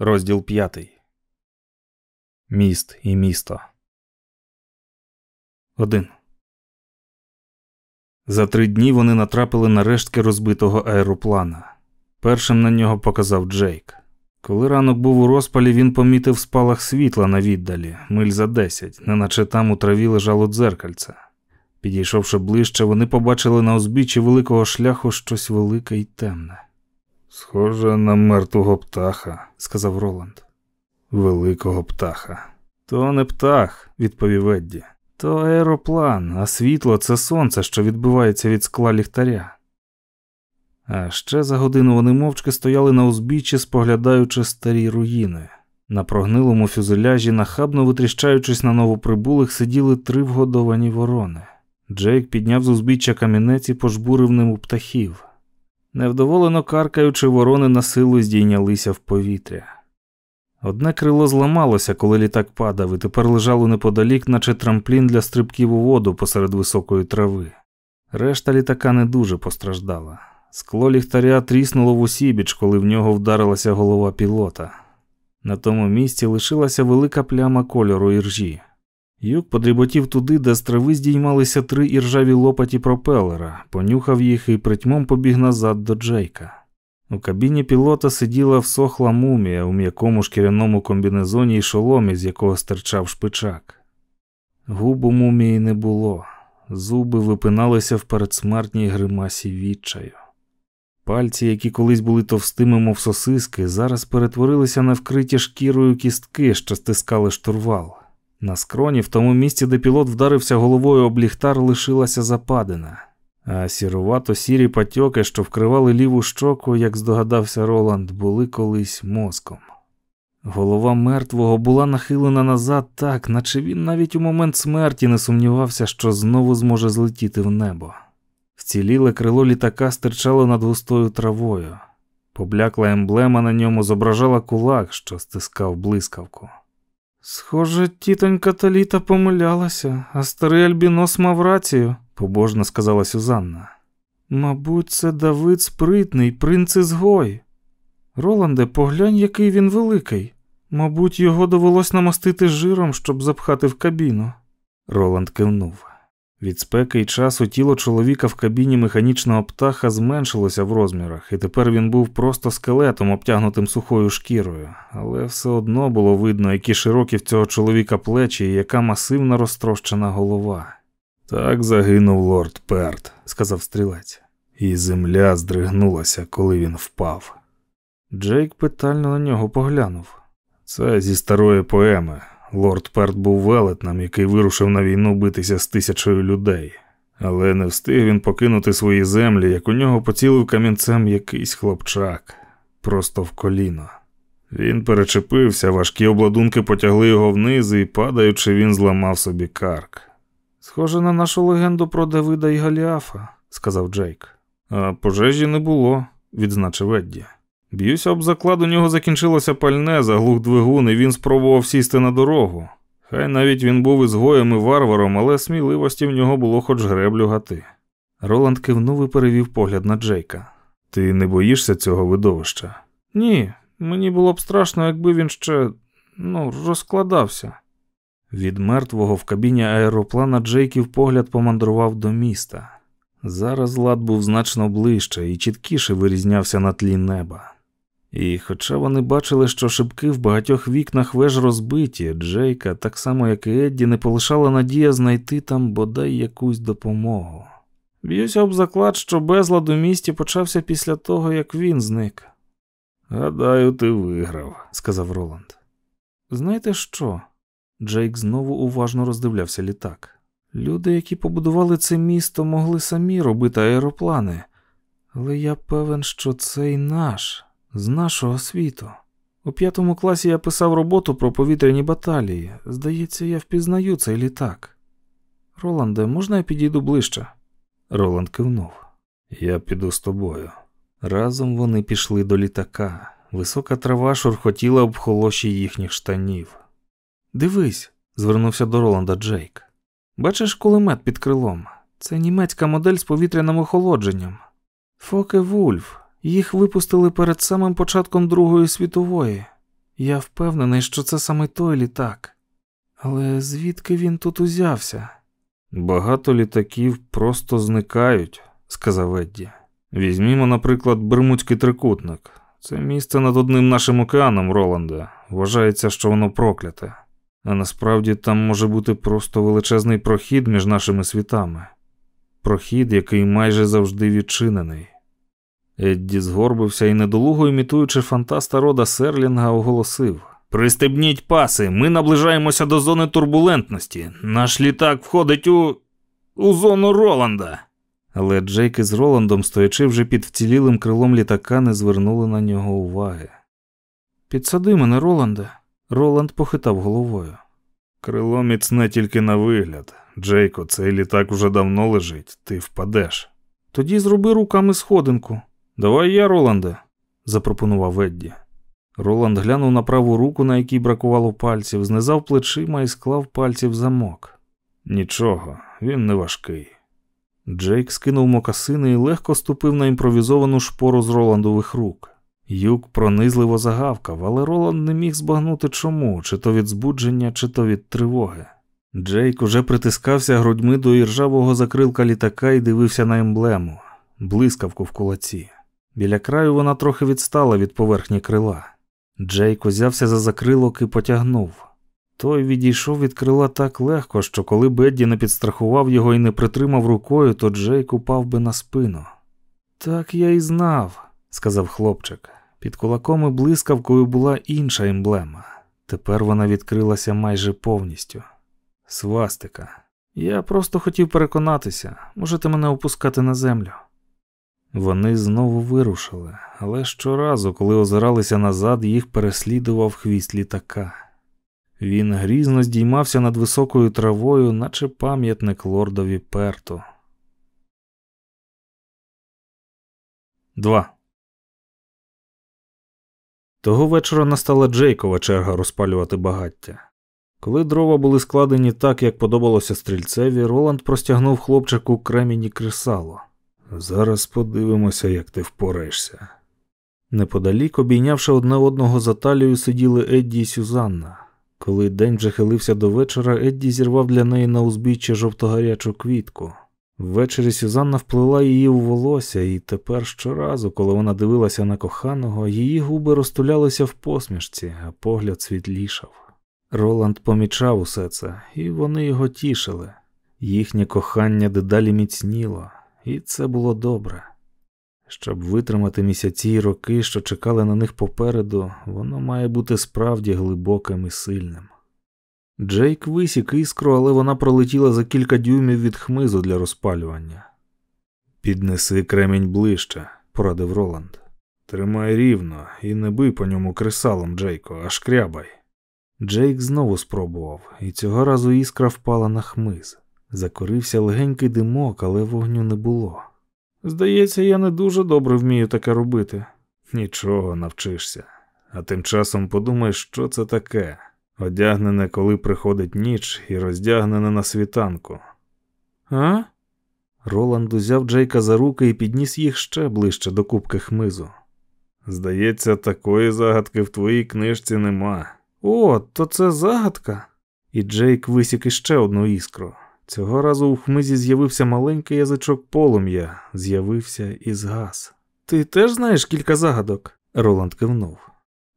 Розділ п'ятий. Міст і місто. Один. За три дні вони натрапили на рештки розбитого аероплана. Першим на нього показав Джейк. Коли ранок був у розпалі, він помітив спалах світла на віддалі, миль за десять, неначе там у траві лежало дзеркальце. Підійшовши ближче, вони побачили на узбіччі великого шляху щось велике і темне. Схоже на мертвого птаха, сказав Роланд. Великого птаха. То не птах, відповів Едді. То аероплан, а світло це сонце, що відбивається від скла ліхтаря. А ще за годину вони мовчки стояли на узбіччі, споглядаючи старі руїни. На прогнилому фюзеляжі, нахабно витріщаючись на новоприбулих, сиділи три вгодовані ворони. Джейк підняв з узбіччя камінець і пожбурив ним у птахів. Невдоволено каркаючи, ворони на силу здійнялися в повітря. Одне крило зламалося, коли літак падав, і тепер лежало неподалік, наче трамплін для стрибків у воду посеред високої трави. Решта літака не дуже постраждала. Скло ліхтаря тріснуло в усібіч, коли в нього вдарилася голова пілота. На тому місці лишилася велика пляма кольору іржі. Юк подріботів туди, де з трави здіймалися три іржаві лопаті пропелера, понюхав їх і притьмом побіг назад до Джейка. У кабіні пілота сиділа всохла мумія у м'якому шкіряному комбінезоні і шоломі, з якого стирчав шпичак. Губу мумії не було, зуби випиналися в передсмертній гримасі відчаю. Пальці, які колись були товстими, мов сосиски, зараз перетворилися на вкриті шкірою кістки, що стискали штурвал. На скроні, в тому місці, де пілот вдарився головою об ліхтар, лишилася западина, а сірувато сірі патьоки, що вкривали ліву щоку, як здогадався Роланд, були колись мозком. Голова мертвого була нахилена назад так, наче він навіть у момент смерті не сумнівався, що знову зможе злетіти в небо. Вціліле крило літака стирчало над густою травою. Поблякла емблема на ньому зображала кулак, що стискав блискавку. Схоже, тітонька Таліта помилялася, а старий Альбінос мав рацію, побожно сказала Сюзанна. Мабуть, це Давид спритний, принц ізгой. Роланде, поглянь, який він великий. Мабуть, його довелось намастити жиром, щоб запхати в кабіну. Роланд кивнув. Від спеки й часу тіло чоловіка в кабіні механічного птаха зменшилося в розмірах, і тепер він був просто скелетом, обтягнутим сухою шкірою, але все одно було видно, які широкі в цього чоловіка плечі і яка масивна розтрощена голова. Так загинув лорд Перт, сказав стрілець, і земля здригнулася, коли він впав. Джейк питально на нього поглянув. Це зі старої поеми. Лорд Перт був велетном, який вирушив на війну битися з тисячою людей, але не встиг він покинути свої землі, як у нього поцілив камінцем якийсь хлопчак, просто в коліно. Він перечепився, важкі обладунки потягли його вниз, і, падаючи, він зламав собі карк. Схоже на нашу легенду про Давида і Галіафа, сказав Джейк. А пожежі не було, відзначив Едді. Б'юся об заклад, у нього закінчилося пальне, заглух двигун, і він спробував сісти на дорогу. Хай навіть він був ізгоєм і варваром, але сміливості в нього було хоч греблю гати. Роланд кивнув і перевів погляд на Джейка. Ти не боїшся цього видовища? Ні, мені було б страшно, якби він ще ну, розкладався. Від мертвого в кабіні аероплана Джейків погляд помандрував до міста. Зараз лад був значно ближче і чіткіше вирізнявся на тлі неба. І хоча вони бачили, що шибки в багатьох вікнах веж розбиті, Джейка, так само як і Едді, не полишала надія знайти там бодай якусь допомогу. Б'юся об заклад, що безлад у місті почався після того, як він зник. Гадаю, ти виграв, сказав Роланд. Знаєте що? Джейк знову уважно роздивлявся літак. Люди, які побудували це місто, могли самі робити аероплани, але я певен, що це й наш з нашого світу. У п'ятому класі я писав роботу про повітряні баталії. Здається, я впізнаю цей літак. Роланде, можна я підійду ближче? Роланд кивнув. Я піду з тобою. Разом вони пішли до літака. Висока трава шурхотіла об холоші їхніх штанів. Дивись, звернувся до Роланда Джейк. Бачиш кулемет під крилом? Це німецька модель з повітряним охолодженням. Фоке Вульф, їх випустили перед самим початком Другої світової. Я впевнений, що це саме той літак. Але звідки він тут узявся? Багато літаків просто зникають, сказав Едді. Візьмімо, наприклад, Бермудський трикутник. Це місце над одним нашим океаном, Роланда. Вважається, що воно прокляте. А насправді там може бути просто величезний прохід між нашими світами. Прохід, який майже завжди відчинений. Едді згорбився і, недолуго імітуючи фантаста рода Серлінга, оголосив: Пристебніть паси, ми наближаємося до зони турбулентності. Наш літак входить у. у зону Роланда. Але Джейк із Роландом, стоячи вже під вцілілим крилом літака, не звернули на нього уваги. Підсади мене, Роланде. Роланд похитав головою. Крило міцне тільки на вигляд. Джейко, цей літак уже давно лежить, ти впадеш. Тоді зроби руками сходинку. Давай я, Роланде, запропонував Едді. Роланд глянув на праву руку, на якій бракувало пальців, знизав плечима і склав пальці в замок. Нічого, він не важкий. Джейк скинув мокасини і легко ступив на імпровізовану шпору з Роландових рук. Юк пронизливо загавкав, але Роланд не міг збагнути чому, чи то від збудження, чи то від тривоги. Джейк уже притискався грудьми до іржавого закрилка літака і дивився на емблему, блискавку в кулаці. Біля краю вона трохи відстала від поверхні крила. Джейк узявся за закрилок і потягнув. Той відійшов від крила так легко, що коли Бедді не підстрахував його і не притримав рукою, то Джейк упав би на спину. Так я і знав, сказав хлопчик. Під кулаком і блискавкою була інша емблема. Тепер вона відкрилася майже повністю. Свастика. Я просто хотів переконатися, можете мене опускати на землю. Вони знову вирушили, але щоразу, коли озиралися назад, їх переслідував хвіст літака. Він грізно здіймався над високою травою, наче пам'ятник лордові Перту. 2. Того вечора настала Джейкова черга розпалювати багаття. Коли дрова були складені так, як подобалося стрільцеві, Роланд простягнув хлопчику кремінь кресало. Зараз подивимося, як ти впораєшся. Неподалік, обійнявши одне одного за талію, сиділи Едді і Сюзанна. Коли день вже хилився до вечора, Едді зірвав для неї на узбіччя жовтогарячу квітку. Ввечері Сюзанна вплила її у волосся, і тепер щоразу, коли вона дивилася на коханого, її губи розтулялися в посмішці, а погляд світлішав. Роланд помічав усе це, і вони його тішили. Їхнє кохання дедалі міцніло, і це було добре. Щоб витримати місяці й роки, що чекали на них попереду, воно має бути справді глибоким і сильним. Джейк висік іскру, але вона пролетіла за кілька дюймів від хмизу для розпалювання. Піднеси кремінь ближче, порадив Роланд. Тримай рівно і не бий по ньому кресалом, Джейко, а шкрябай. Джейк знову спробував, і цього разу іскра впала на хмиз. Закорився легенький димок, але вогню не було. Здається, я не дуже добре вмію таке робити. Нічого, навчишся. А тим часом подумай, що це таке одягнене, коли приходить ніч, і роздягнене на світанку. А? Роланд узяв Джейка за руки і підніс їх ще ближче до кубки хмизу. Здається, такої загадки в твоїй книжці нема. О, то це загадка. І Джейк висік іще одну іскру. Цього разу у хмизі з'явився маленький язичок полум'я, з'явився і згас. Ти теж знаєш кілька загадок? Роланд кивнув.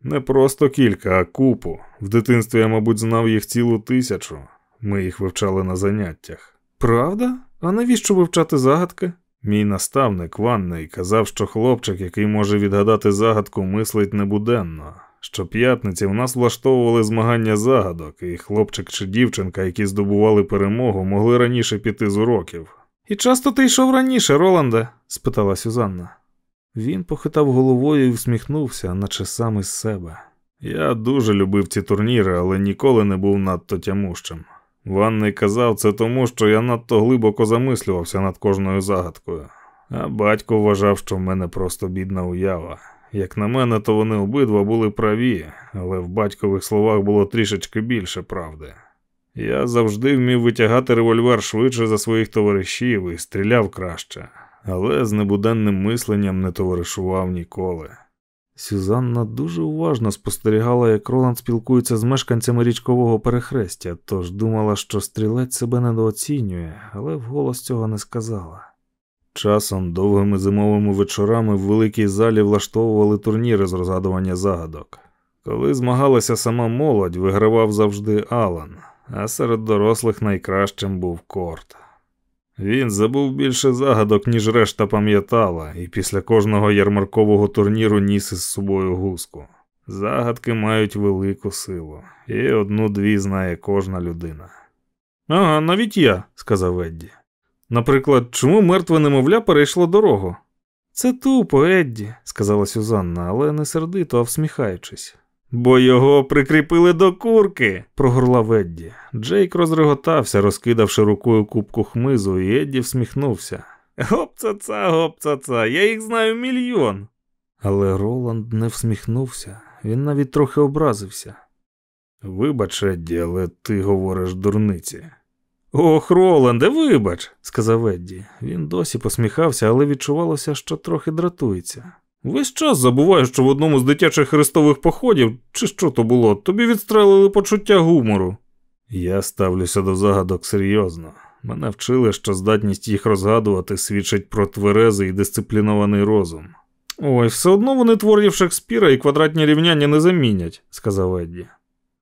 Не просто кілька, а купу. В дитинстві я, мабуть, знав їх цілу тисячу. Ми їх вивчали на заняттях. Правда? А навіщо вивчати загадки? Мій наставник Ванний казав, що хлопчик, який може відгадати загадку, мислить небуденно. Щоп'ятниці в нас влаштовували змагання загадок, і хлопчик чи дівчинка, які здобували перемогу, могли раніше піти з уроків. І часто ти йшов раніше, Роланде? спитала Сюзанна. Він похитав головою і всміхнувся, наче сам із себе. Я дуже любив ці турніри, але ніколи не був надто тямущим. Ванний казав це тому, що я надто глибоко замислювався над кожною загадкою, а батько вважав, що в мене просто бідна уява. Як на мене, то вони обидва були праві, але в батькових словах було трішечки більше правди. Я завжди вмів витягати револьвер швидше за своїх товаришів і стріляв краще, але з небуденним мисленням не товаришував ніколи. Сюзанна дуже уважно спостерігала, як Роланд спілкується з мешканцями річкового перехрестя, тож думала, що стрілець себе недооцінює, але вголос цього не сказала. Часом довгими зимовими вечорами в великій залі влаштовували турніри з розгадування загадок. Коли змагалася сама молодь, вигравав завжди Алан, а серед дорослих найкращим був Корт. Він забув більше загадок, ніж решта пам'ятала, і після кожного ярмаркового турніру ніс із собою гуску. Загадки мають велику силу, і одну-дві знає кожна людина. Ага, навіть я, сказав Едді. Наприклад, чому мертве немовля перейшло дорогу? Це тупо, Едді, сказала Сюзанна, але не сердито, а всміхаючись. Бо його прикріпили до курки, прогорла Едді. Джейк розреготався, розкидавши рукою кубку хмизу, і Едді всміхнувся. Гоп-ца-ца, гоп-ца-ца, я їх знаю мільйон. Але Роланд не всміхнувся, він навіть трохи образився. Вибач, Едді, але ти говориш дурниці. Ох, Роланде, вибач, сказав Едді. Він досі посміхався, але відчувалося, що трохи дратується. Весь час забуваю, що в одному з дитячих хрестових походів, чи що то було, тобі відстрелили почуття гумору. Я ставлюся до загадок серйозно. Мене вчили, що здатність їх розгадувати свідчить про тверезий і дисциплінований розум. Ой, все одно вони творів Шекспіра і квадратні рівняння не замінять, сказав Едді.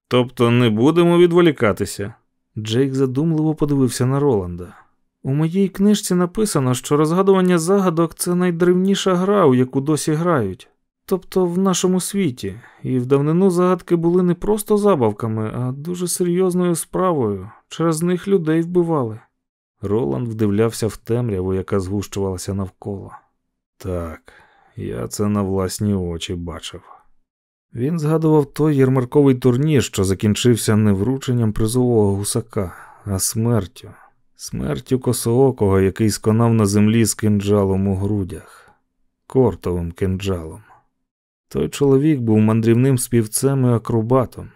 Тобто не будемо відволікатися. Джейк задумливо подивився на Роланда. У моїй книжці написано, що розгадування загадок це найдревніша гра, у яку досі грають. Тобто в нашому світі, і в давнину загадки були не просто забавками, а дуже серйозною справою. Через них людей вбивали. Роланд вдивлявся в темряву, яка згущувалася навколо. Так, я це на власні очі бачив. Він згадував той ярмарковий турнір, що закінчився не врученням призового гусака, а смертю. Смертю косоокого, який сконав на землі з кинджалом у грудях, кортовим кинджалом. Той чоловік був мандрівним співцем і акробатом.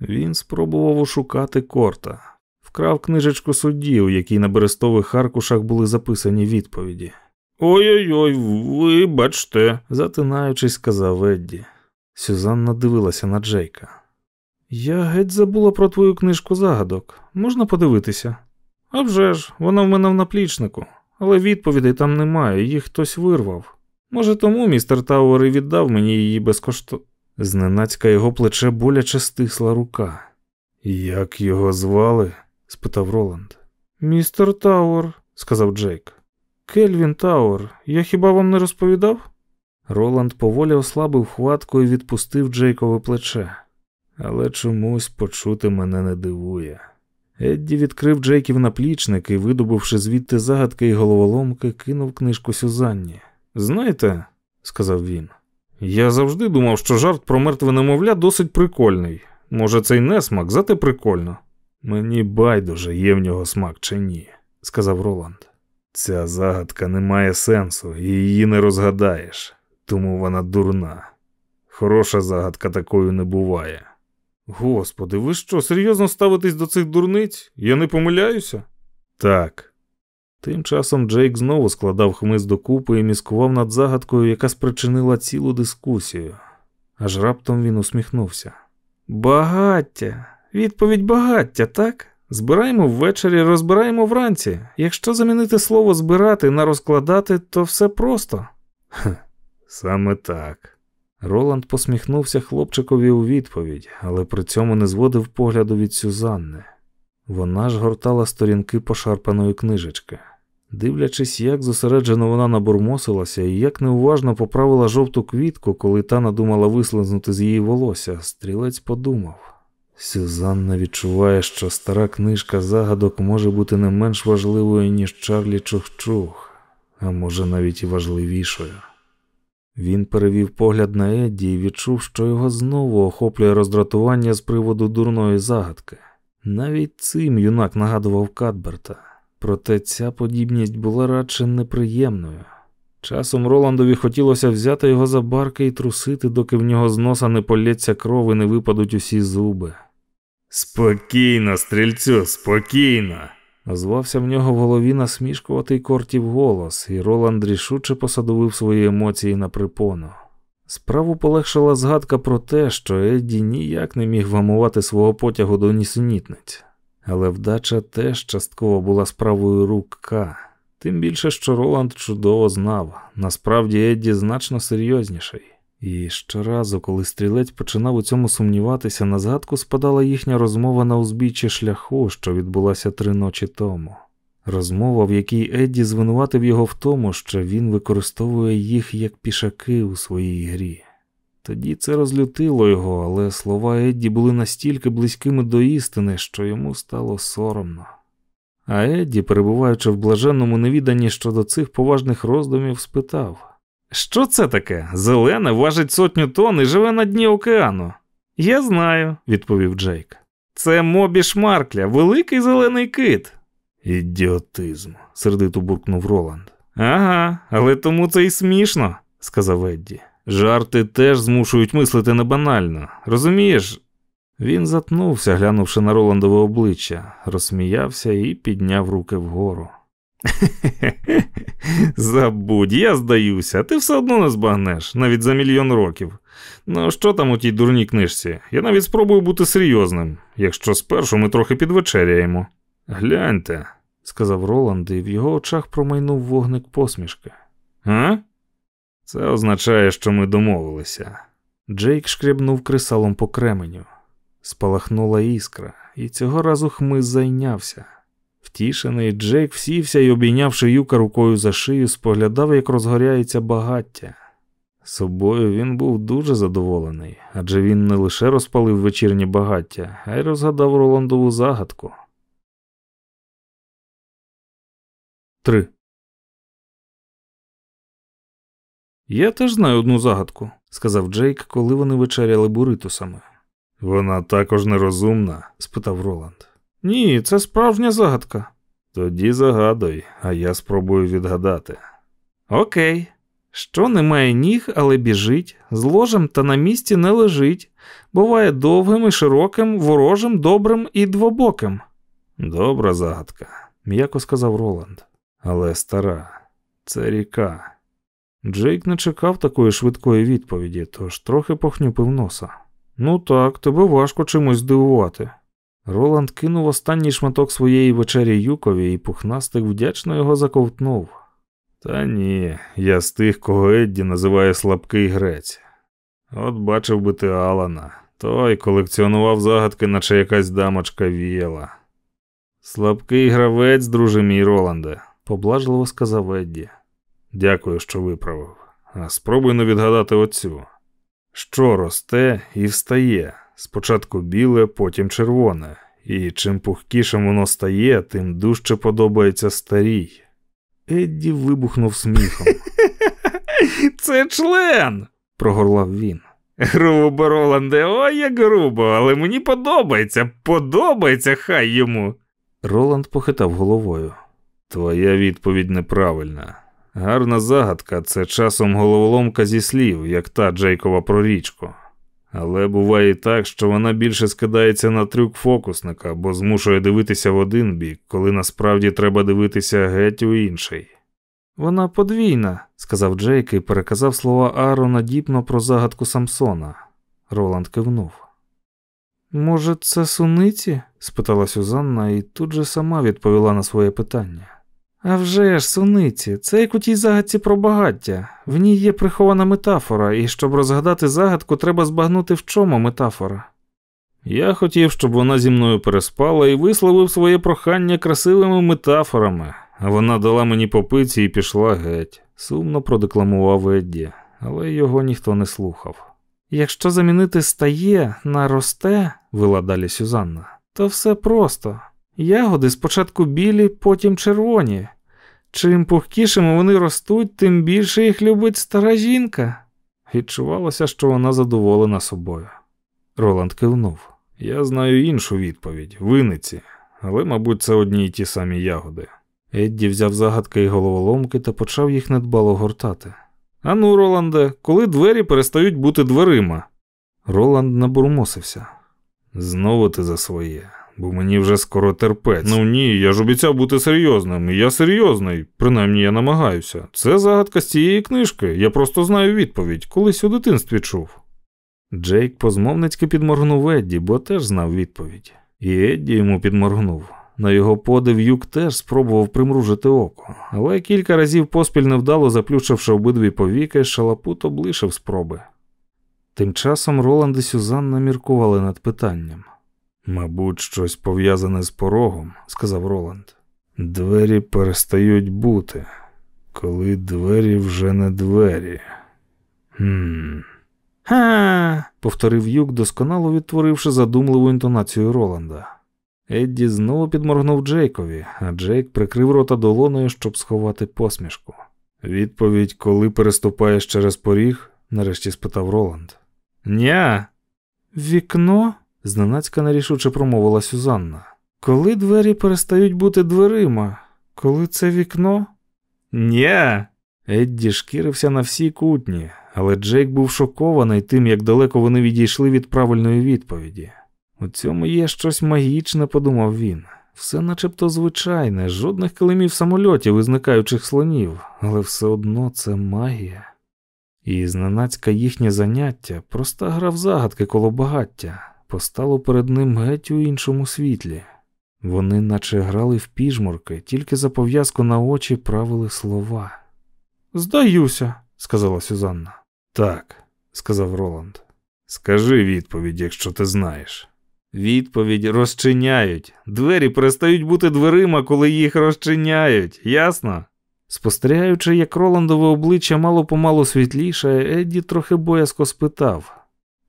Він спробував ошукати корта, вкрав книжечку судді, у якій на берестових аркушах були записані відповіді. Ой-ой, ой, вибачте, затинаючись, сказав Едді. Сюзанна дивилася на Джейка. Я геть забула про твою книжку загадок. Можна подивитися? «А вже ж, вона в мене в наплічнику, але відповідей там немає, їх хтось вирвав. Може, тому містер Тауер і віддав мені її безкоштовно. Зненацька його плече боляче стисла рука. Як його звали? спитав Роланд. Містер Тауер, сказав Джейк. Кельвін Тауер, я хіба вам не розповідав? Роланд поволі ослабив хватку і відпустив Джейкове плече, але чомусь почути мене не дивує. Едді відкрив Джейків наплічник і, видобувши звідти загадки і головоломки, кинув книжку Сюзанні. Знаєте, сказав він, я завжди думав, що жарт про мертве немовля досить прикольний. Може, це й не смак, зате прикольно. Мені байдуже, є в нього смак чи ні, сказав Роланд. Ця загадка не має сенсу, і її не розгадаєш, тому вона дурна. Хороша загадка такою не буває. Господи, ви що, серйозно ставитесь до цих дурниць? Я не помиляюся? Так. Тим часом Джейк знову складав хмиз докупи і міскував над загадкою, яка спричинила цілу дискусію. Аж раптом він усміхнувся. Багаття, відповідь багаття, так? Збираємо ввечері, розбираємо вранці. Якщо замінити слово збирати на розкладати, то все просто. Хе, саме так. Роланд посміхнувся хлопчикові у відповідь, але при цьому не зводив погляду від Сюзанни. Вона ж гортала сторінки пошарпаної книжечки. Дивлячись, як зосереджено вона набурмосилася і як неуважно поправила жовту квітку, коли та надумала вислизнути з її волосся, стрілець подумав. Сюзанна відчуває, що стара книжка загадок може бути не менш важливою, ніж Чарлі Чух-Чух, а може навіть і важливішою. Він перевів погляд на Едді і відчув, що його знову охоплює роздратування з приводу дурної загадки. Навіть цим юнак нагадував Кадберта, проте ця подібність була радше неприємною. Часом Роландові хотілося взяти його за барки і трусити, доки в нього з носа не полється кров і не випадуть усі зуби. Спокійно, стрільцю, спокійно. Озвався в нього в голові насмішкуватий кортів голос, і Роланд рішуче посадовив свої емоції на припону. Справу полегшила згадка про те, що Едді ніяк не міг вгамувати свого потягу до нісенітниць, але вдача теж частково була справою рук К. Тим більше, що Роланд чудово знав, насправді Едді значно серйозніший. І щоразу, коли стрілець починав у цьому сумніватися, на згадку спадала їхня розмова на узбіччі шляху, що відбулася три ночі тому. Розмова, в якій Едді звинуватив його в тому, що він використовує їх як пішаки у своїй грі. Тоді це розлютило його, але слова Едді були настільки близькими до істини, що йому стало соромно. А Едді, перебуваючи в блаженному невіданні щодо цих поважних роздумів, спитав: Що це таке? Зелене важить сотню тонн і живе на дні океану. Я знаю, відповів Джейк. Це Мобі Шмаркля, великий зелений кит. Ідіотизм, сердито буркнув Роланд. Ага, але тому це й смішно, сказав Едді. Жарти теж змушують мислити небанально. Розумієш? Він затнувся, глянувши на Роландове обличчя, розсміявся і підняв руки вгору. Забудь, я здаюся, ти все одно не збагнеш, навіть за мільйон років. Ну, що там у тій дурній книжці? Я навіть спробую бути серйозним, якщо спершу ми трохи підвечеряємо. Гляньте, сказав Роланд, і в його очах промайнув вогник посмішки. А? Це означає, що ми домовилися. Джейк шкрябнув кресалом по кременю. Спалахнула іскра, і цього разу хмиз зайнявся. Втішений, Джейк всівся і, обійнявши юка рукою за шию, споглядав, як розгоряється багаття. Собою він був дуже задоволений, адже він не лише розпалив вечірнє багаття, а й розгадав Роландову загадку. 3. Я теж знаю одну загадку, сказав Джейк, коли вони вечеряли буритусами. Вона також нерозумна? спитав Роланд. Ні, це справжня загадка. Тоді загадуй, а я спробую відгадати. Окей. Що не має ніг, але біжить, з ложем та на місці не лежить, буває довгим і широким, ворожим, добрим і двобоким. Добра загадка, м'яко сказав Роланд. Але стара, це ріка. Джейк не чекав такої швидкої відповіді, тож трохи похнюпив носа. Ну так, тебе важко чимось здивувати. Роланд кинув останній шматок своєї вечері Юкові і пухнастик вдячно його заковтнув. Та ні, я з тих, кого Едді називає слабкий грець. От бачив би ти Алана, той колекціонував загадки, наче якась дамочка віяла. Слабкий гравець, друже мій Роланде, поблажливо сказав Едді. Дякую, що виправив. А спробуй не відгадати оцю. Що росте і встає. Спочатку біле, потім червоне, і чим пухкішим воно стає, тим дужче подобається старій. Едді вибухнув сміхом. Це член, прогорлав він. Грубо, Роланде, ой, як грубо, але мені подобається, подобається хай йому. Роланд похитав головою. Твоя відповідь неправильна. Гарна загадка це часом головоломка зі слів, як та Джейкова про річку. Але буває і так, що вона більше скидається на трюк фокусника, бо змушує дивитися в один бік, коли насправді треба дивитися геть у інший. Вона подвійна, сказав Джейк і переказав слова Аарона діпно про загадку Самсона. Роланд кивнув. Може, це суниці? спитала Сюзанна і тут же сама відповіла на своє питання. «А вже ж, суниці, це як у тій загадці про багаття. В ній є прихована метафора, і щоб розгадати загадку, треба збагнути в чому метафора. Я хотів, щоб вона зі мною переспала і висловив своє прохання красивими метафорами, а вона дала мені попиці і пішла геть, сумно продекламував Едді, але його ніхто не слухав. Якщо замінити стає на росте, вела далі Сюзанна, то все просто. Ягоди спочатку білі, потім червоні. Чим пухкішими вони ростуть, тим більше їх любить стара жінка. Відчувалося, що вона задоволена собою. Роланд кивнув. Я знаю іншу відповідь виниці, але, мабуть, це одні й ті самі ягоди. Едді взяв загадки і головоломки та почав їх недбало гортати. Ану, Роланде, коли двері перестають бути дверима? Роланд набурмосився. Знову ти за своє. Бо мені вже скоро терпець. Ну ні, я ж обіцяв бути серйозним. і Я серйозний, принаймні я намагаюся. Це загадка з цієї книжки. Я просто знаю відповідь, колись у дитинстві чув. Джейк позмовницьки підморгнув Едді, бо теж знав відповідь. І Едді йому підморгнув. На його подив юк теж спробував примружити око, але кілька разів поспіль невдало заплющивши обидві повіки, шалапут облишив спроби. Тим часом Роланд і Сюзанна міркували над питанням. Мабуть, щось пов'язане з порогом, сказав Роланд. Двері перестають бути, коли двері вже не двері. Хм. Ха. повторив юк, досконало відтворивши задумливу інтонацію Роланда. Едді знову підморгнув Джейкові, а Джейк прикрив рота долоною, щоб сховати посмішку. Відповідь, коли переступаєш через поріг? нарешті спитав Роланд. Ня. Вікно? Зненацька нерішуче промовила Сюзанна. Коли двері перестають бути дверима? Коли це вікно? Ня. Едді шкірився на всі кутні, але Джейк був шокований тим, як далеко вони відійшли від правильної відповіді. У цьому є щось магічне, подумав він. Все начебто звичайне, жодних килимів самольотів і зникаючих слонів, але все одно це магія. І зненацька їхнє заняття, проста гра в загадки коло багаття, постало перед ним геть у іншому світлі. Вони наче грали в піжмурки, тільки за пов'язку на очі правили слова. Здаюся, сказала Сюзанна. Так, сказав Роланд. Скажи відповідь, якщо ти знаєш. Відповідь розчиняють. Двері перестають бути дверима, коли їх розчиняють, ясно? Спостерігаючи, як Роландове обличчя мало помалу світліше, Едді трохи боязко спитав.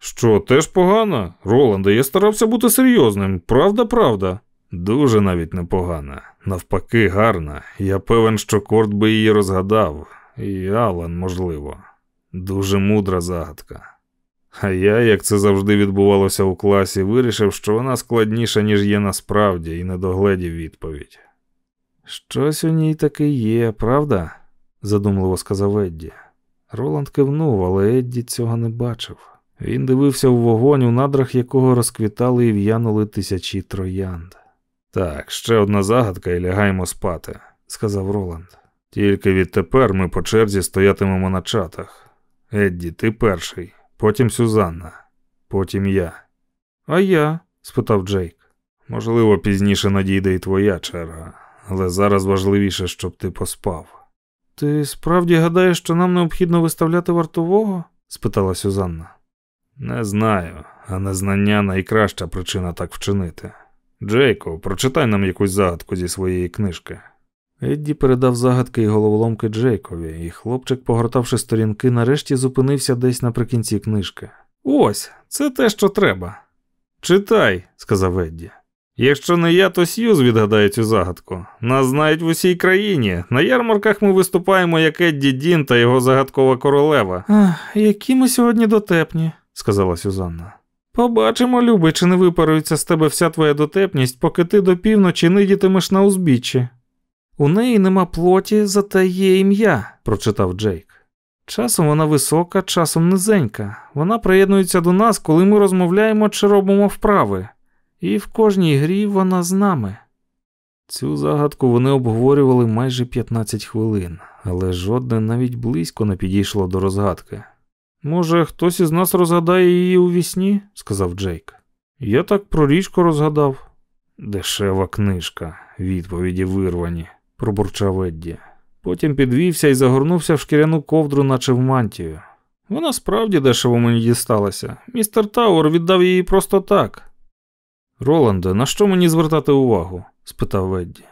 Що, теж погано? Роланде, я старався бути серйозним, правда, правда? Дуже навіть непогана. Навпаки, гарна. Я певен, що Корт би її розгадав, і Алан, можливо. Дуже мудра загадка. А я, як це завжди відбувалося у класі, вирішив, що вона складніша, ніж є насправді, і не догледів відповідь. Щось у ній таки є, правда? задумливо сказав Едді. Роланд кивнув, але Едді цього не бачив. Він дивився в вогонь, у надрах якого розквітали і в'янули тисячі троянд. Так, ще одна загадка і лягаємо спати, сказав Роланд. Тільки відтепер ми по черзі стоятимемо на чатах. Едді, ти перший, потім Сюзанна, потім я. А я? спитав Джейк. Можливо, пізніше надійде і твоя черга але зараз важливіше, щоб ти поспав. Ти справді гадаєш, що нам необхідно виставляти вартового? спитала Сюзанна. Не знаю, а незнання найкраща причина так вчинити. Джейко, прочитай нам якусь загадку зі своєї книжки. Едді передав загадки і головоломки Джейкові, і хлопчик, погортавши сторінки, нарешті зупинився десь наприкінці книжки. Ось, це те, що треба. Читай, сказав Едді. Якщо не я, то Сьюз відгадає цю загадку. Нас знають в усій країні. На ярмарках ми виступаємо як Едді Дін та його загадкова королева. Ах, Які ми сьогодні дотепні, сказала Сюзанна. Побачимо, любий, чи не випарується з тебе вся твоя дотепність, поки ти до півночі нидітимеш на узбіччі. У неї нема плоті, зате є ім'я, прочитав Джейк. Часом вона висока, часом низенька. Вона приєднується до нас, коли ми розмовляємо чи робимо вправи і в кожній грі вона з нами. Цю загадку вони обговорювали майже 15 хвилин, але жодне навіть близько не підійшло до розгадки. Може, хтось із нас розгадає її уві сні?» – сказав Джейк. Я так про річку розгадав. Дешева книжка, відповіді вирвані, пробурчав Едді. Потім підвівся і загорнувся в шкіряну ковдру, наче в мантію. Вона справді дешево мені дісталася. Містер Тауер віддав її просто так. Роланде, на що мені звертати увагу? спитав Едді.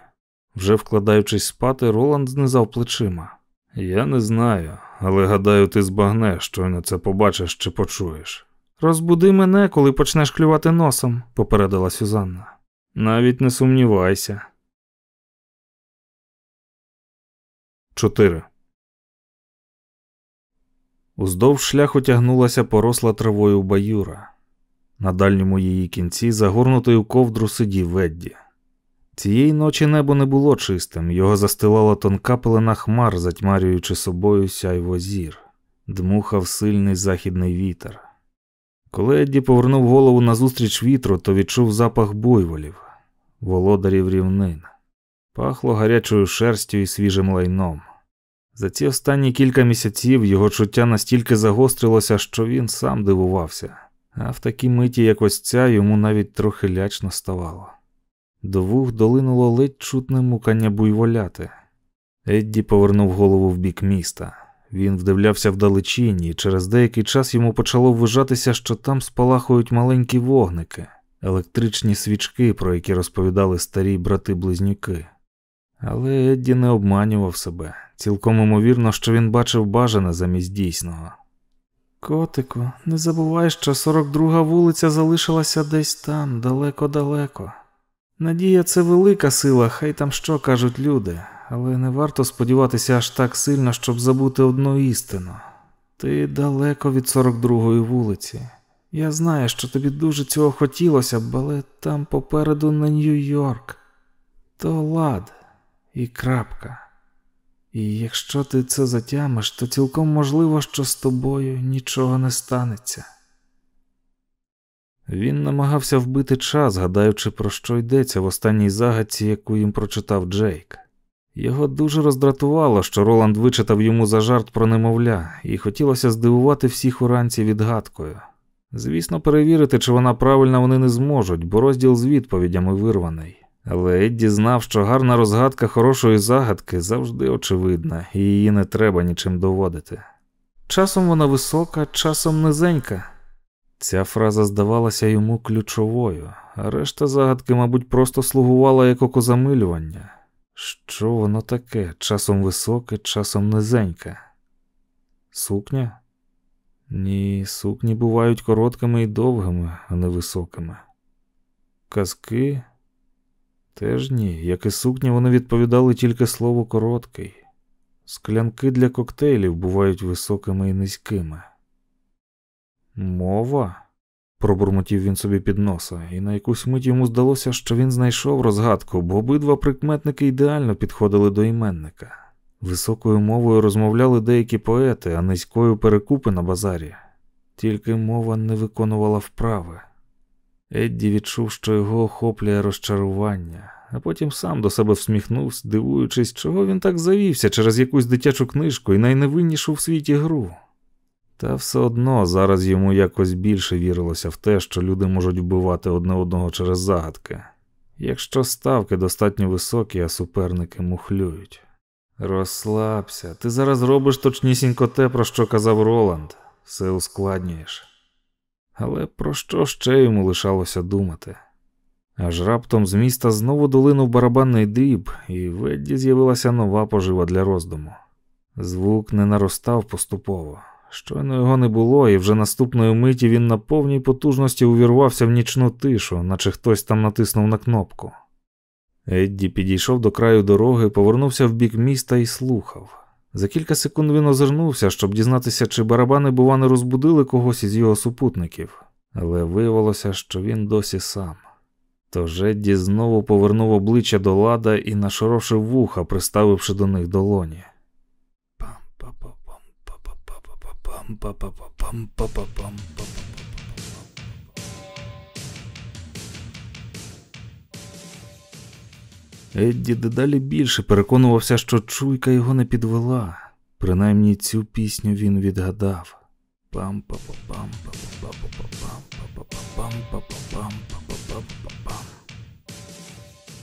Вже вкладаючись спати, Роланд знизав плечима. Я не знаю, але гадаю, ти збагнеш, щойно це побачиш чи почуєш. Розбуди мене, коли почнеш клювати носом, попередила Сюзанна. Навіть не сумнівайся. 4. Уздовж шляху тягнулася поросла травою баюра. На дальньому її кінці, загорнутий у ковдру, сидів Ведді. Цієї ночі небо не було чистим, його застилала тонка пелена хмар, затьмарюючи собою сяйво зір, дмухав сильний західний вітер. Коли Едді повернув голову назустріч вітру, то відчув запах буйволів. володарів рівнин. Пахло гарячою шерстю і свіжим лайном. За ці останні кілька місяців його чуття настільки загострилося, що він сам дивувався, а в такій миті, як ось ця, йому навіть трохи лячно ставало. До вух долинуло ледь чутне мукання буйволяти. Едді повернув голову в бік міста. Він вдивлявся вдалечінь, і через деякий час йому почало ввижатися, що там спалахують маленькі вогники, електричні свічки, про які розповідали старі брати-близнюки. Але Едді не обманював себе. Цілком імовірно, що він бачив бажане замість дійсного. Котику, не забувай, що 42-га вулиця залишилася десь там, далеко-далеко. Надія це велика сила, хай там що кажуть люди, але не варто сподіватися аж так сильно, щоб забути одну істину. Ти далеко від 42-ї вулиці. Я знаю, що тобі дуже цього хотілося б, але там попереду на Нью-Йорк. То лад і крапка. І якщо ти це затямиш, то цілком можливо, що з тобою нічого не станеться. Він намагався вбити час, гадаючи, про що йдеться в останній загадці, яку їм прочитав Джейк. Його дуже роздратувало, що Роланд вичитав йому за жарт про немовля, і хотілося здивувати всіх уранці відгадкою. Звісно, перевірити, чи вона правильна, вони не зможуть, бо розділ з відповідями вирваний. Але Едді знав, що гарна розгадка хорошої загадки завжди очевидна, і її не треба нічим доводити. Часом вона висока, часом низенька. Ця фраза здавалася йому ключовою, а решта загадки, мабуть, просто слугувала як окозамилювання. Що воно таке? Часом високе, часом низеньке? Сукня? Ні, сукні бувають короткими і довгими, а не високими. Казки? Теж ні, як і сукні, вони відповідали тільки слову короткий. Склянки для коктейлів бувають високими і низькими. Мова? пробурмотів він собі під носа, і на якусь мить йому здалося, що він знайшов розгадку, бо обидва прикметники ідеально підходили до іменника. Високою мовою розмовляли деякі поети, а низькою перекупи на базарі. Тільки мова не виконувала вправи. Едді відчув, що його охоплює розчарування, а потім сам до себе всміхнувся, дивуючись, чого він так завівся через якусь дитячу книжку і найневиннішу в світі гру. Та все одно зараз йому якось більше вірилося в те, що люди можуть вбивати одне одного через загадки, якщо ставки достатньо високі, а суперники мухлюють. Розслабся, ти зараз робиш точнісінько те, про що казав Роланд, все ускладнюєш. Але про що ще йому лишалося думати? Аж раптом з міста знову долинув барабанний дріб, і в Едді з'явилася нова пожива для роздуму. Звук не наростав поступово. Щойно його не було, і вже наступної миті він на повній потужності увірвався в нічну тишу, наче хтось там натиснув на кнопку. Едді підійшов до краю дороги, повернувся в бік міста і слухав. За кілька секунд він озирнувся, щоб дізнатися, чи барабани, бува, не розбудили когось із його супутників, але виявилося, що він досі сам. Тож Едді знову повернув обличчя до лада і нашорошив вуха, приставивши до них долоні. Едді дедалі більше переконувався, що чуйка його не підвела. Принаймні цю пісню він відгадав. пам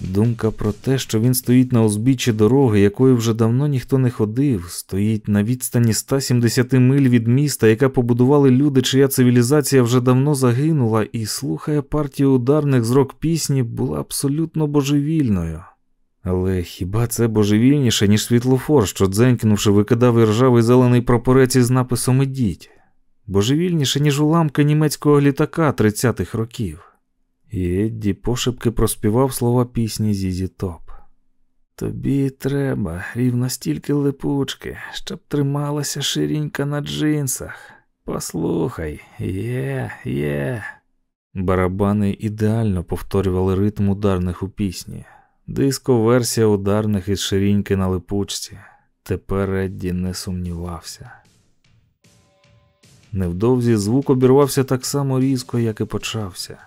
Думка про те, що він стоїть на узбіччі дороги, якою вже давно ніхто не ходив, стоїть на відстані 170 миль від міста, яка побудували люди, чия цивілізація вже давно загинула, і слухає партію ударних з рок пісні, була абсолютно божевільною. Але хіба це божевільніше, ніж світлофор, що дзенькнувши, викидав іржавий зелений прапорець із написом Ідіть? Божевільніше, ніж уламка німецького літака 30-х років. І Едді пошепки проспівав слова пісні Зізі Топ. Тобі треба рівно стільки липучки, щоб трималася ширінька на джинсах. Послухай, є, є. Барабани ідеально повторювали ритм ударних у пісні. Диско-версія ударних із ширіньки на липучці. Тепер Едді не сумнівався. Невдовзі звук обірвався так само різко, як і почався.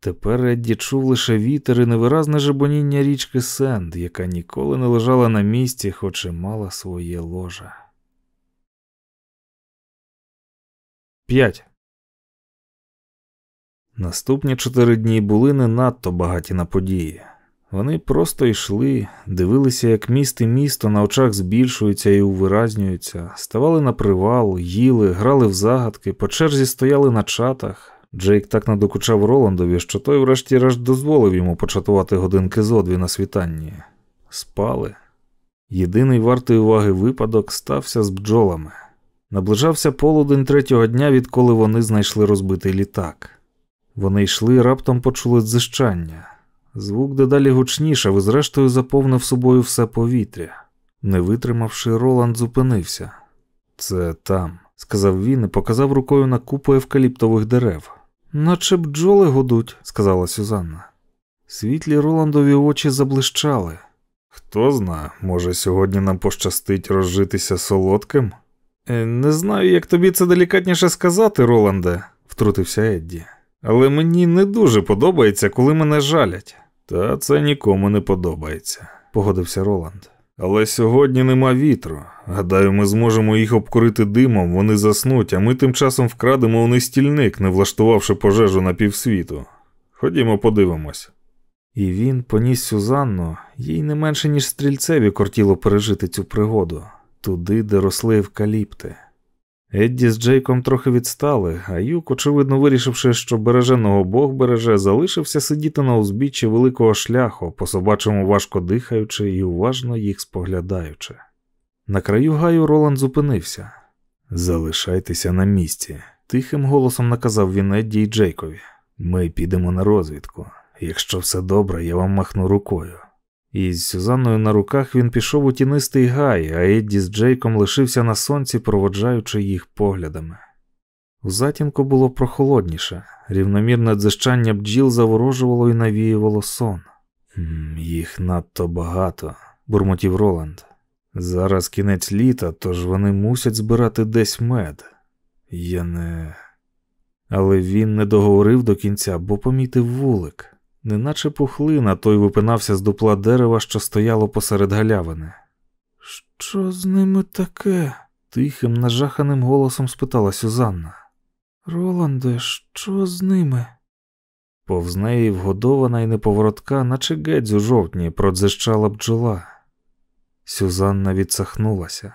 Тепер Едді чув лише вітер і невиразне жебоніння річки Сенд, яка ніколи не лежала на місці, хоч і мала своє ложе. 5. Наступні чотири дні були не надто багаті на події. Вони просто йшли, дивилися, як міст і місто на очах збільшуються і увиразнюються, ставали на привал, їли, грали в загадки, по черзі стояли на чатах. Джейк так надокучав Роландові, що той, врешті-решт, дозволив йому початувати годинки зо дві на світанні. Спали. Єдиний вартий уваги випадок стався з бджолами. Наближався полудень третього дня, відколи вони знайшли розбитий літак. Вони йшли раптом почули дзищання. Звук дедалі гучніше, і зрештою заповнив собою все повітря. Не витримавши, Роланд зупинився. Це там, сказав він і показав рукою на купу евкаліптових дерев. Наче бджоли гудуть, сказала Сюзанна. Світлі Роландові очі заблищали. Хто зна, може, сьогодні нам пощастить розжитися солодким? «Е, не знаю, як тобі це делікатніше сказати, Роланде, втрутився Едді. Але мені не дуже подобається, коли мене жалять. Та це нікому не подобається, погодився Роланд. Але сьогодні нема вітру. Гадаю, ми зможемо їх обкурити димом, вони заснуть, а ми тим часом вкрадемо у них стільник, не влаштувавши пожежу на півсвіту. Ходімо, подивимось. І він поніс Сюзанну, їй не менше, ніж стрільцеві кортіло пережити цю пригоду, туди, де росли евкаліпти. Едді з Джейком трохи відстали, а Юк, очевидно, вирішивши, що береженого Бог береже, залишився сидіти на узбіччі великого шляху, по собачому важко дихаючи і уважно їх споглядаючи. На краю гаю Роланд зупинився. Залишайтеся на місці, тихим голосом наказав він Едді й Джейкові. Ми підемо на розвідку. Якщо все добре, я вам махну рукою. І з Сюзанною на руках він пішов у тінистий гай, а Едді з Джейком лишився на сонці, проводжаючи їх поглядами. У затінку було прохолодніше, рівномірне дзищання бджіл заворожувало і навіювало сон. Їх надто багато, бурмотів Роланд. Зараз кінець літа, тож вони мусять збирати десь мед. Я не. Але він не договорив до кінця, бо помітив вулик неначе пухлина, той випинався з дупла дерева, що стояло посеред галявини. Що з ними таке? тихим, нажаханим голосом спитала Сюзанна. Роланде, що з ними? Повз неї вгодована і неповоротка, наче геть жовтні, продзищала бджола. Сюзанна відсахнулася.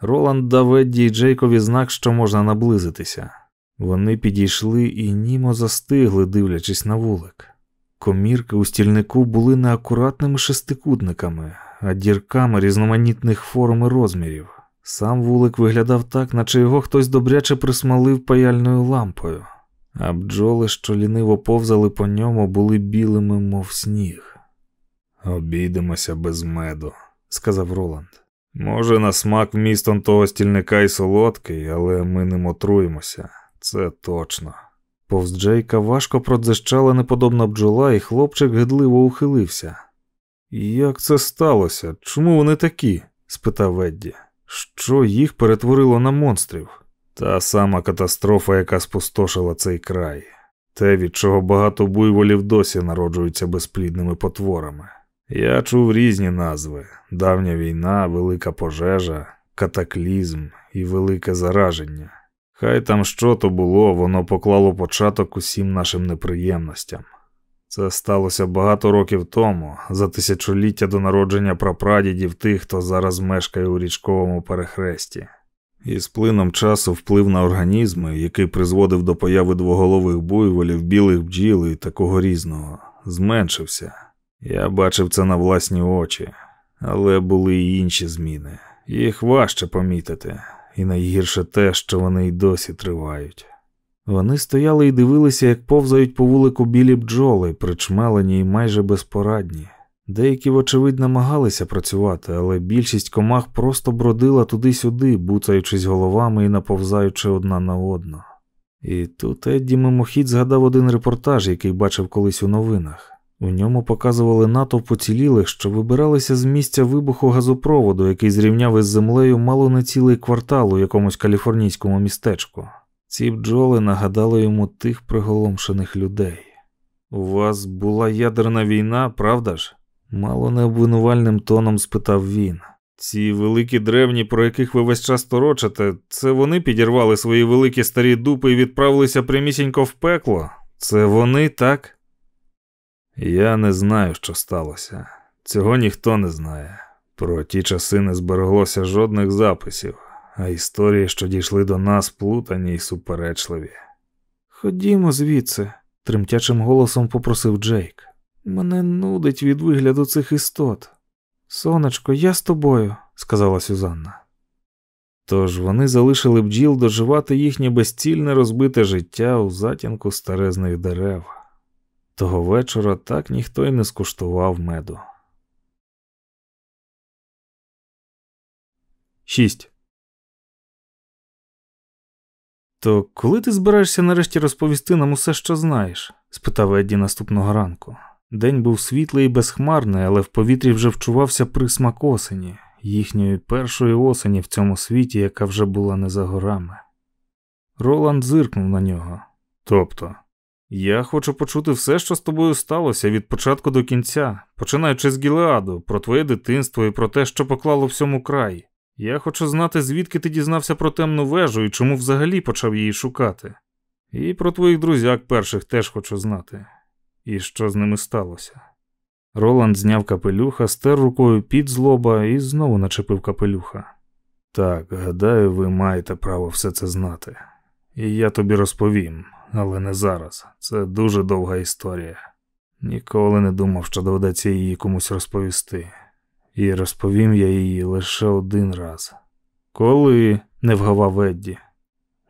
Роланд дав Едді і Джейкові знак, що можна наблизитися. Вони підійшли і німо застигли, дивлячись на вулик. Комірки у стільнику були не акуратними шестикутниками, а дірками різноманітних форм і розмірів. Сам вулик виглядав так, наче його хтось добряче присмалив паяльною лампою, а бджоли, що ліниво повзали по ньому, були білими, мов сніг. Обійдемося без меду, сказав Роланд. Може, на смак вмістом того стільника й солодкий, але ми не мотруємося, це точно. Повз Джейка важко продзищала неподобна бджола, і хлопчик гидливо ухилився. Як це сталося? Чому вони такі? спитав Едді. Що їх перетворило на монстрів? Та сама катастрофа, яка спустошила цей край, те, від чого багато буйволів досі народжуються безплідними потворами. Я чув різні назви: давня війна, велика пожежа, катаклізм і велике зараження. Хай там що то було, воно поклало початок усім нашим неприємностям. Це сталося багато років тому, за тисячоліття до народження прапрадідів тих, хто зараз мешкає у річковому перехресті. І з плином часу вплив на організми, який призводив до появи двоголових буйволів, білих бджіл і такого різного, зменшився. Я бачив це на власні очі, але були й інші зміни. Їх важче помітити і найгірше те, що вони й досі тривають. Вони стояли і дивилися, як повзають по вулику білі бджоли, причмелені і майже безпорадні. Деякі, вочевидь, намагалися працювати, але більшість комах просто бродила туди-сюди, буцаючись головами і наповзаючи одна на одну. І тут Едді мимохідь згадав один репортаж, який бачив колись у новинах. У ньому показували натовп поцілілих, що вибиралися з місця вибуху газопроводу, який зрівняв із землею мало не цілий квартал у якомусь каліфорнійському містечку. Ці бджоли нагадали йому тих приголомшених людей. У вас була ядерна війна, правда ж? Мало необвинувальним тоном спитав він. Ці великі древні, про яких ви весь час торочите, це вони підірвали свої великі старі дупи і відправилися прямісінько в пекло? Це вони, так? Я не знаю, що сталося. Цього ніхто не знає. Про ті часи не збереглося жодних записів, а історії, що дійшли до нас, плутані й суперечливі. Ходімо звідси, тремтячим голосом попросив Джейк. Мене нудить від вигляду цих істот. Сонечко, я з тобою, сказала Сюзанна. Тож вони залишили бджіл доживати їхнє безцільне розбите життя у затінку старезних дерев. Того вечора так ніхто й не скуштував меду. 6. То коли ти збираєшся нарешті розповісти нам усе, що знаєш? спитав Едді наступного ранку. День був світлий і безхмарний, але в повітрі вже вчувався присмак осені, їхньої першої осені в цьому світі, яка вже була не за горами. Роланд зиркнув на нього. Тобто, я хочу почути все, що з тобою сталося від початку до кінця, починаючи з Гілеаду, про твоє дитинство і про те, що поклало всьому край. Я хочу знати, звідки ти дізнався про темну вежу і чому взагалі почав її шукати. І про твоїх друзяк перших теж хочу знати і що з ними сталося. Роланд зняв капелюха, стер рукою під злоба і знову начепив капелюха. Так, гадаю, ви маєте право все це знати. І я тобі розповім, але не зараз. Це дуже довга історія. Ніколи не думав, що доведеться її комусь розповісти. І розповім я її лише один раз. Коли не вгавав Едді.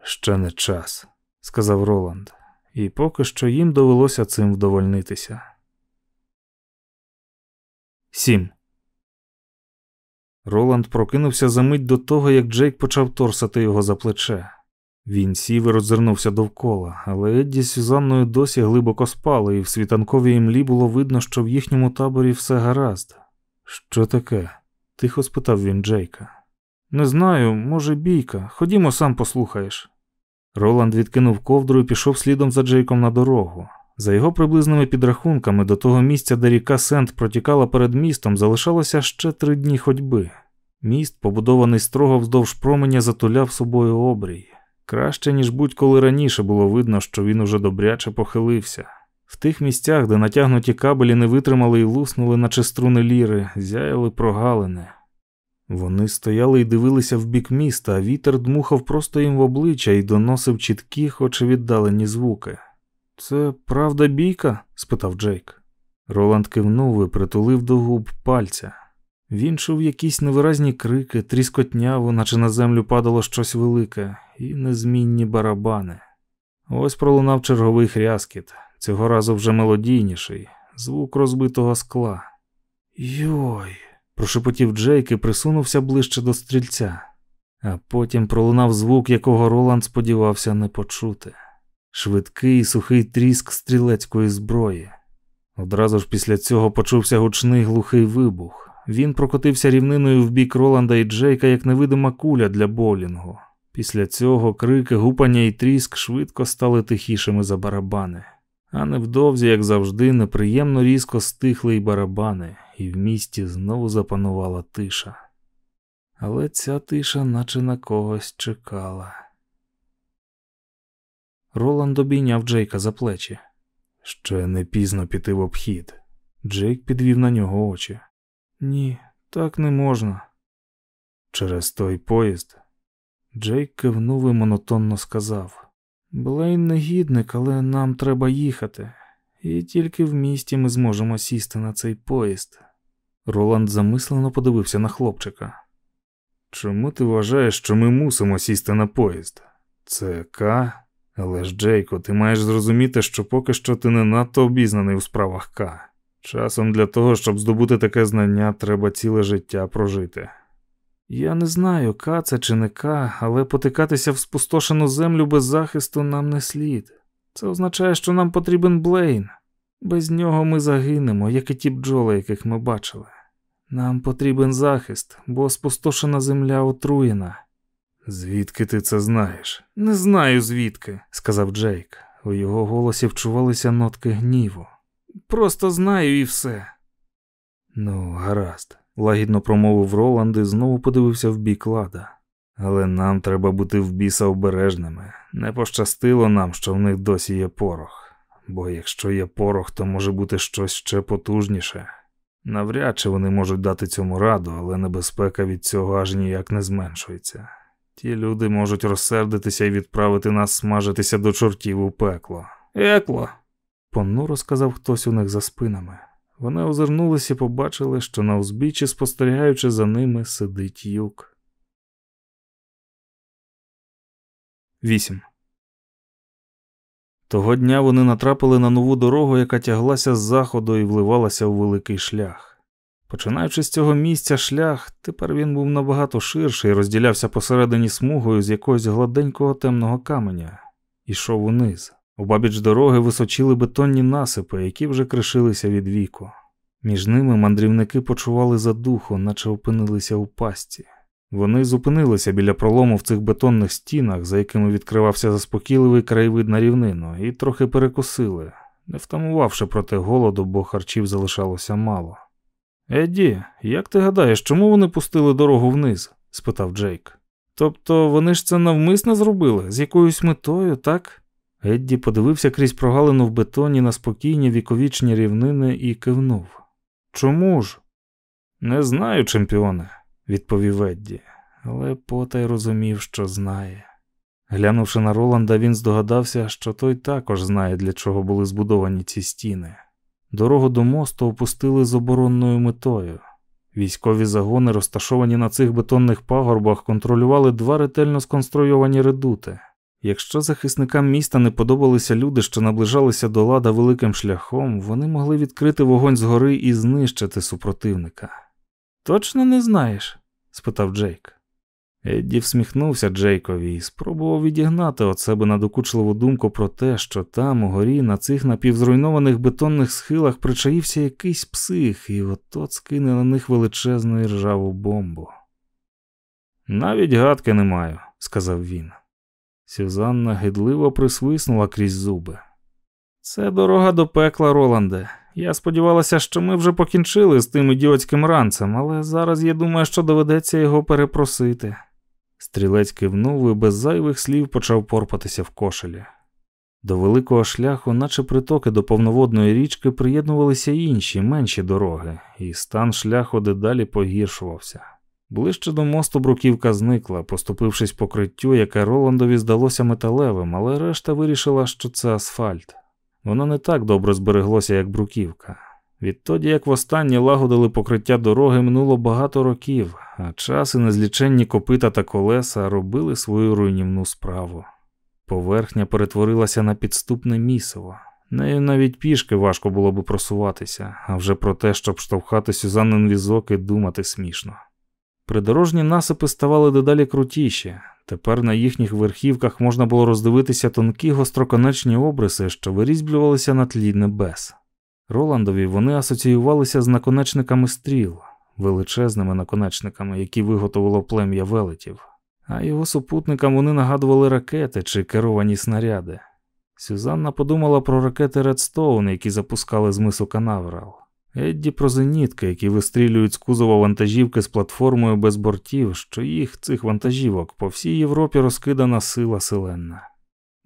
Ще не час, сказав Роланд і поки що їм довелося цим вдовольнитися. 7. Роланд прокинувся за мить до того, як Джейк почав торсати його за плече. Він сів і роззирнувся довкола, але Едді з Сюзанною досі глибоко спали, і в світанковій імлі було видно, що в їхньому таборі все гаразд. Що таке? тихо спитав він Джейка. Не знаю, може, бійка. Ходімо, сам послухаєш. Роланд відкинув ковдру і пішов слідом за Джейком на дорогу. За його приблизними підрахунками, до того місця, де ріка Сент протікала перед містом, залишалося ще три дні ходьби. Міст, побудований строго вздовж променя, затуляв собою обрій. Краще, ніж будь-коли раніше було видно, що він уже добряче похилився. В тих місцях, де натягнуті кабелі не витримали і луснули, наче струни ліри, зяяли прогалини. Вони стояли і дивилися в бік міста, а вітер дмухав просто їм в обличчя і доносив чіткі, хоч і віддалені звуки. Це правда бійка? спитав Джейк. Роланд кивнув і притулив до губ пальця. Він чув якісь невиразні крики, тріскотняву, наче на землю падало щось велике, і незмінні барабани. Ось пролунав черговий хряскіт, цього разу вже мелодійніший, звук розбитого скла. Йой прошепотів Джейк і присунувся ближче до стрільця, а потім пролунав звук, якого Роланд сподівався не почути швидкий сухий тріск стрілецької зброї. Одразу ж після цього почувся гучний глухий вибух. Він прокотився рівниною в бік Роланда і Джейка як невидима куля для боулінгу. Після цього крики, гупання і тріск швидко стали тихішими за барабани. А невдовзі, як завжди, неприємно різко стихли й барабани, і в місті знову запанувала тиша. Але ця тиша, наче на когось чекала. Роланд обійняв Джейка за плечі. Ще не пізно піти в обхід. Джейк підвів на нього очі. Ні, так не можна. Через той поїзд. Джейк кивнув і монотонно сказав Блейн негідник, але нам треба їхати, і тільки в місті ми зможемо сісти на цей поїзд. Роланд замислено подивився на хлопчика. Чому ти вважаєш, що ми мусимо сісти на поїзд? Це К? Але ж, Джейко, ти маєш зрозуміти, що поки що ти не надто обізнаний у справах К. Часом для того, щоб здобути таке знання, треба ціле життя прожити. Я не знаю, К це чи не К, але потикатися в спустошену землю без захисту нам не слід. Це означає, що нам потрібен Блейн. Без нього ми загинемо, як і ті бджоли, яких ми бачили. Нам потрібен захист, бо спустошена земля отруєна. Звідки ти це знаєш? Не знаю звідки, сказав Джейк. У його голосі вчувалися нотки гніву. Просто знаю і все. Ну, гаразд, лагідно промовив Роланд і знову подивився в бік лада. Але нам треба бути в біса обережними. Не пощастило нам, що в них досі є порох. Бо якщо є порох, то може бути щось ще потужніше. Навряд чи вони можуть дати цьому раду, але небезпека від цього аж ніяк не зменшується. Ті люди можуть розсердитися і відправити нас смажитися до чортів у пекло. Екло. Понуро сказав хтось у них за спинами. Вони озирнулися і побачили, що на узбіччі, спостерігаючи за ними, сидить юк. 8. Того дня вони натрапили на нову дорогу, яка тяглася з заходу і вливалася у великий шлях. Починаючи з цього місця шлях, тепер він був набагато ширший і розділявся посередині смугою з якогось гладенького темного каменя, ішов униз. У бабіч дороги височили бетонні насипи, які вже кришилися від віку. Між ними мандрівники почували задуху, наче опинилися у пастці. Вони зупинилися біля пролому в цих бетонних стінах, за якими відкривався заспокійливий краєвид на рівнину, і трохи перекусили, не втамувавши проти голоду, бо харчів залишалося мало. Едді, як ти гадаєш, чому вони пустили дорогу вниз? спитав Джейк. Тобто вони ж це навмисно зробили, з якоюсь метою, так? Едді подивився крізь прогалину в бетоні на спокійні віковічні рівнини і кивнув. Чому ж? Не знаю, чемпіоне відповів Едді, але потай розумів, що знає. Глянувши на Роланда, він здогадався, що той також знає, для чого були збудовані ці стіни. Дорогу до мосту опустили з оборонною метою. Військові загони, розташовані на цих бетонних пагорбах, контролювали два ретельно сконструйовані редути. Якщо захисникам міста не подобалися люди, що наближалися до лада великим шляхом, вони могли відкрити вогонь згори і знищити супротивника. Точно не знаєш? спитав Джейк. Едді всміхнувся Джейкові і спробував відігнати від себе надокучливу думку про те, що там, угорі, на цих напівзруйнованих бетонних схилах причаївся якийсь псих, і от скине на них величезну і ржаву бомбу. Навіть гадки не маю, сказав він. Сюзанна гидливо присвиснула крізь зуби. Це дорога до пекла, Роланде. Я сподівалася, що ми вже покінчили з тим ідіотським ранцем, але зараз я думаю, що доведеться його перепросити. Стрілець кивнув і без зайвих слів почав порпатися в кошелі. До великого шляху, наче притоки до повноводної річки, приєднувалися інші, менші дороги, і стан шляху дедалі погіршувався. Ближче до мосту бруківка зникла, поступившись покриттю, яке Роландові здалося металевим, але решта вирішила, що це асфальт. Воно не так добре збереглося, як бруківка. Відтоді, як востаннє лагодили покриття дороги, минуло багато років, а час і незліченні копита та колеса робили свою руйнівну справу. Поверхня перетворилася на підступне місиво. Нею навіть пішки важко було би просуватися, а вже про те, щоб штовхати Сюзаннин візок і думати смішно. Придорожні насипи ставали дедалі крутіші, Тепер на їхніх верхівках можна було роздивитися тонкі гостроконечні обриси, що вирізблювалися на тлі небес. Роландові вони асоціювалися з наконечниками стріл, величезними наконечниками, які виготовило плем'я велетів, а його супутникам вони нагадували ракети чи керовані снаряди. Сюзанна подумала про ракети Редстоун, які запускали з мису Канаверал. Едді про зенітки, які вистрілюють з кузова вантажівки з платформою без бортів, що їх, цих вантажівок, по всій Європі розкидана сила селенна.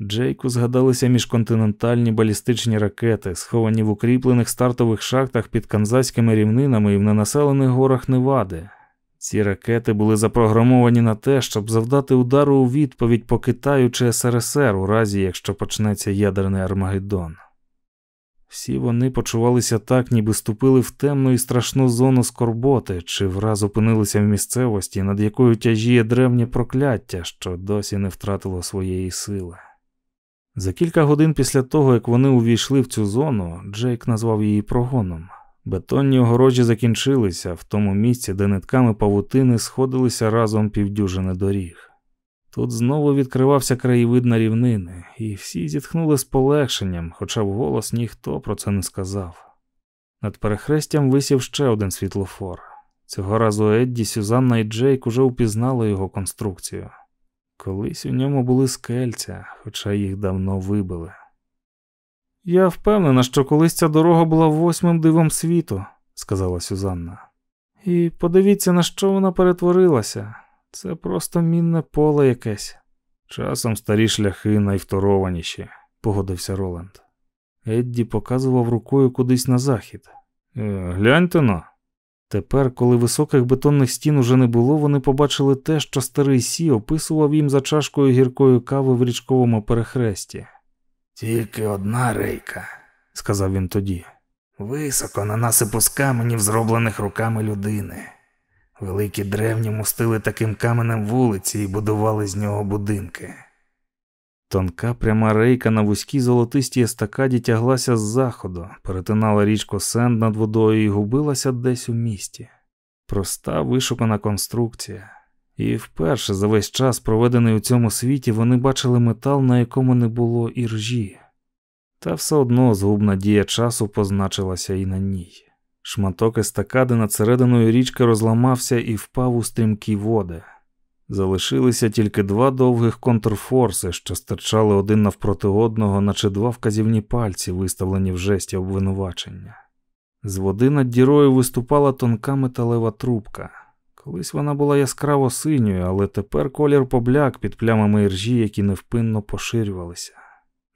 Джейку згадалися міжконтинентальні балістичні ракети, сховані в укріплених стартових шахтах під канзаськими рівнинами і в ненаселених горах Невади. Ці ракети були запрограмовані на те, щоб завдати удару у відповідь по Китаю чи СРСР у разі, якщо почнеться ядерний Армагеддон. Всі вони почувалися так, ніби ступили в темну і страшну зону скорботи, чи враз опинилися в місцевості, над якою тяжіє древнє прокляття, що досі не втратило своєї сили. За кілька годин після того, як вони увійшли в цю зону, Джейк назвав її прогоном. Бетонні огорожі закінчилися в тому місці, де нитками павутини сходилися разом півдюжини доріг. Тут знову відкривався краєвид на рівнини, і всі зітхнули з полегшенням, хоча вголос ніхто про це не сказав. Над перехрестям висів ще один світлофор. Цього разу Едді, Сюзанна і Джейк уже упізнали його конструкцію. Колись у ньому були скельця, хоча їх давно вибили. Я впевнена, що колись ця дорога була восьмим дивом світу, сказала Сюзанна. І подивіться, на що вона перетворилася. Це просто мінне поле якесь. Часом старі шляхи найвторованіші, погодився Роланд. Едді показував рукою кудись на захід. Е, гляньте но. Тепер, коли високих бетонних стін уже не було, вони побачили те, що старий Сі описував їм за чашкою гіркої кави в річковому перехресті. Тільки одна рейка, сказав він тоді. Високо на насипу з каменів, зроблених руками людини. Великі древні мустили таким каменем вулиці і будували з нього будинки. Тонка пряма рейка на вузькій золотистій естакаді тяглася з заходу, перетинала річку Сенд над водою і губилася десь у місті. Проста вишукана конструкція. І вперше за весь час, проведений у цьому світі, вони бачили метал, на якому не було іржі. Та все одно згубна дія часу позначилася і на ній. Шматок естакади над серединою річки розламався і впав у стрімкі води. Залишилися тільки два довгих контрфорси, що стирчали один навпроти одного, наче два вказівні пальці, виставлені в жесті обвинувачення. З води над дірою виступала тонка металева трубка. Колись вона була яскраво синьою, але тепер колір побляк під плямами іржі, які невпинно поширювалися.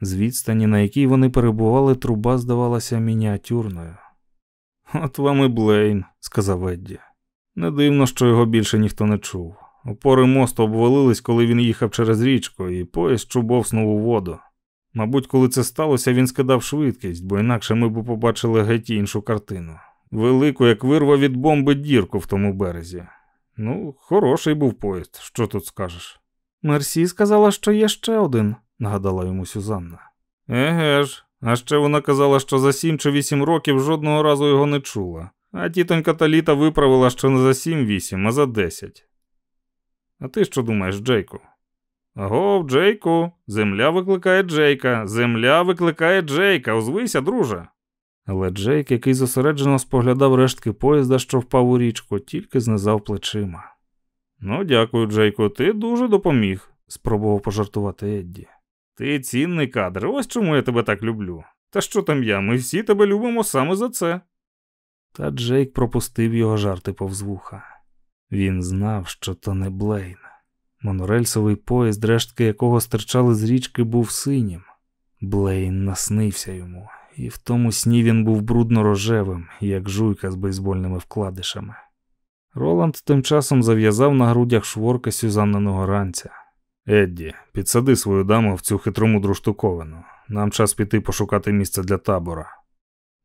З відстані, на якій вони перебували, труба здавалася мініатюрною. От вам і Блейн, сказав Едді. Не дивно, що його більше ніхто не чув. Опори мосту обвалились, коли він їхав через річку, і поїзд чубовснув у воду. Мабуть, коли це сталося, він скидав швидкість, бо інакше ми б побачили геть іншу картину. Велику, як вирва від бомби дірку в тому березі. Ну, хороший був поїзд, що тут скажеш? Мерсі сказала, що є ще один, нагадала йому Сюзанна. Еге ж, а ще вона казала, що за сім чи вісім років жодного разу його не чула. А тітонька Таліта виправила, що не за сім-вісім, а за десять. А ти що думаєш, Джейку? Агов, Джейку, земля викликає Джейка, земля викликає Джейка, озвися, друже. Але Джейк, який зосереджено споглядав рештки поїзда, що впав у річку, тільки знизав плечима. Ну, дякую, Джейку, ти дуже допоміг, спробував пожартувати Едді. Ти цінний кадр, ось чому я тебе так люблю. Та що там я? Ми всі тебе любимо саме за це. Та Джейк пропустив його жарти повз вуха. Він знав, що то не Блейн. Монорельсовий поїзд, рештки якого стирчали з річки, був синім. Блейн наснився йому, і в тому сні він був брудно рожевим, як жуйка з бейсбольними вкладишами. Роланд тим часом зав'язав на грудях шворки Сюзанниного ранця. Едді, підсади свою даму в цю хитромудру штуковину. Нам час піти пошукати місце для табора.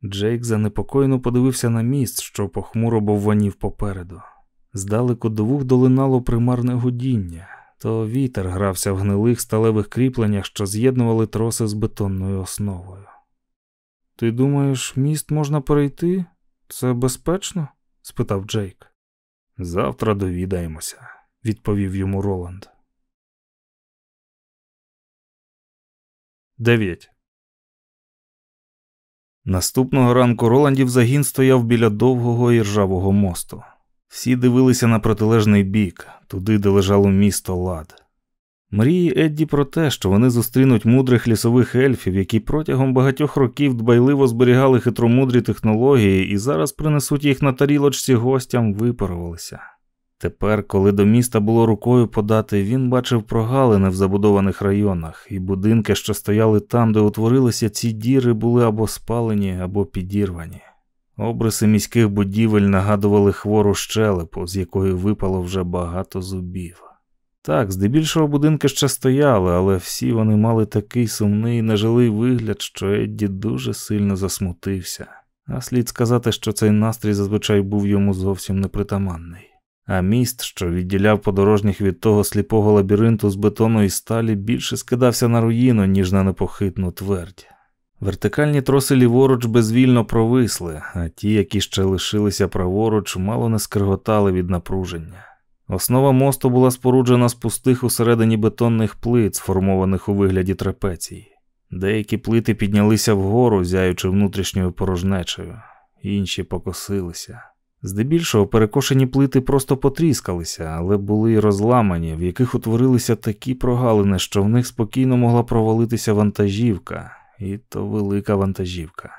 Джейк занепокоєно подивився на міст, що похмуро бовванів попереду. Здалеку до вух долинало примарне гудіння, то вітер грався в гнилих сталевих кріпленнях, що з'єднували троси з бетонною основою. Ти думаєш, міст можна перейти? Це безпечно? спитав Джейк. Завтра довідаємося, відповів йому Роланд. 9. Наступного ранку Роландів загін стояв біля довгого і ржавого мосту. Всі дивилися на протилежний бік, туди, де лежало місто лад. Мрії Едді про те, що вони зустрінуть мудрих лісових ельфів, які протягом багатьох років дбайливо зберігали хитромудрі технології і зараз принесуть їх на тарілочці гостям, випарувалися. Тепер, коли до міста було рукою подати, він бачив прогалини в забудованих районах, і будинки, що стояли там, де утворилися ці діри, були або спалені, або підірвані. Обриси міських будівель нагадували хвору щелепу, з якої випало вже багато зубів. Так, здебільшого будинки ще стояли, але всі вони мали такий сумний нежилий вигляд, що Едді дуже сильно засмутився. А слід сказати, що цей настрій зазвичай був йому зовсім непритаманний. А міст, що відділяв подорожніх від того сліпого лабіринту з бетону і сталі, більше скидався на руїну, ніж на непохитну твердь. Вертикальні троси ліворуч безвільно провисли, а ті, які ще лишилися праворуч, мало не скриготали від напруження. Основа мосту була споруджена з пустих усередині бетонних плит, сформованих у вигляді трапецій. Деякі плити піднялися вгору, зяючи внутрішньою порожнечею, інші покосилися. Здебільшого перекошені плити просто потріскалися, але були й розламані, в яких утворилися такі прогалини, що в них спокійно могла провалитися вантажівка, і то велика вантажівка.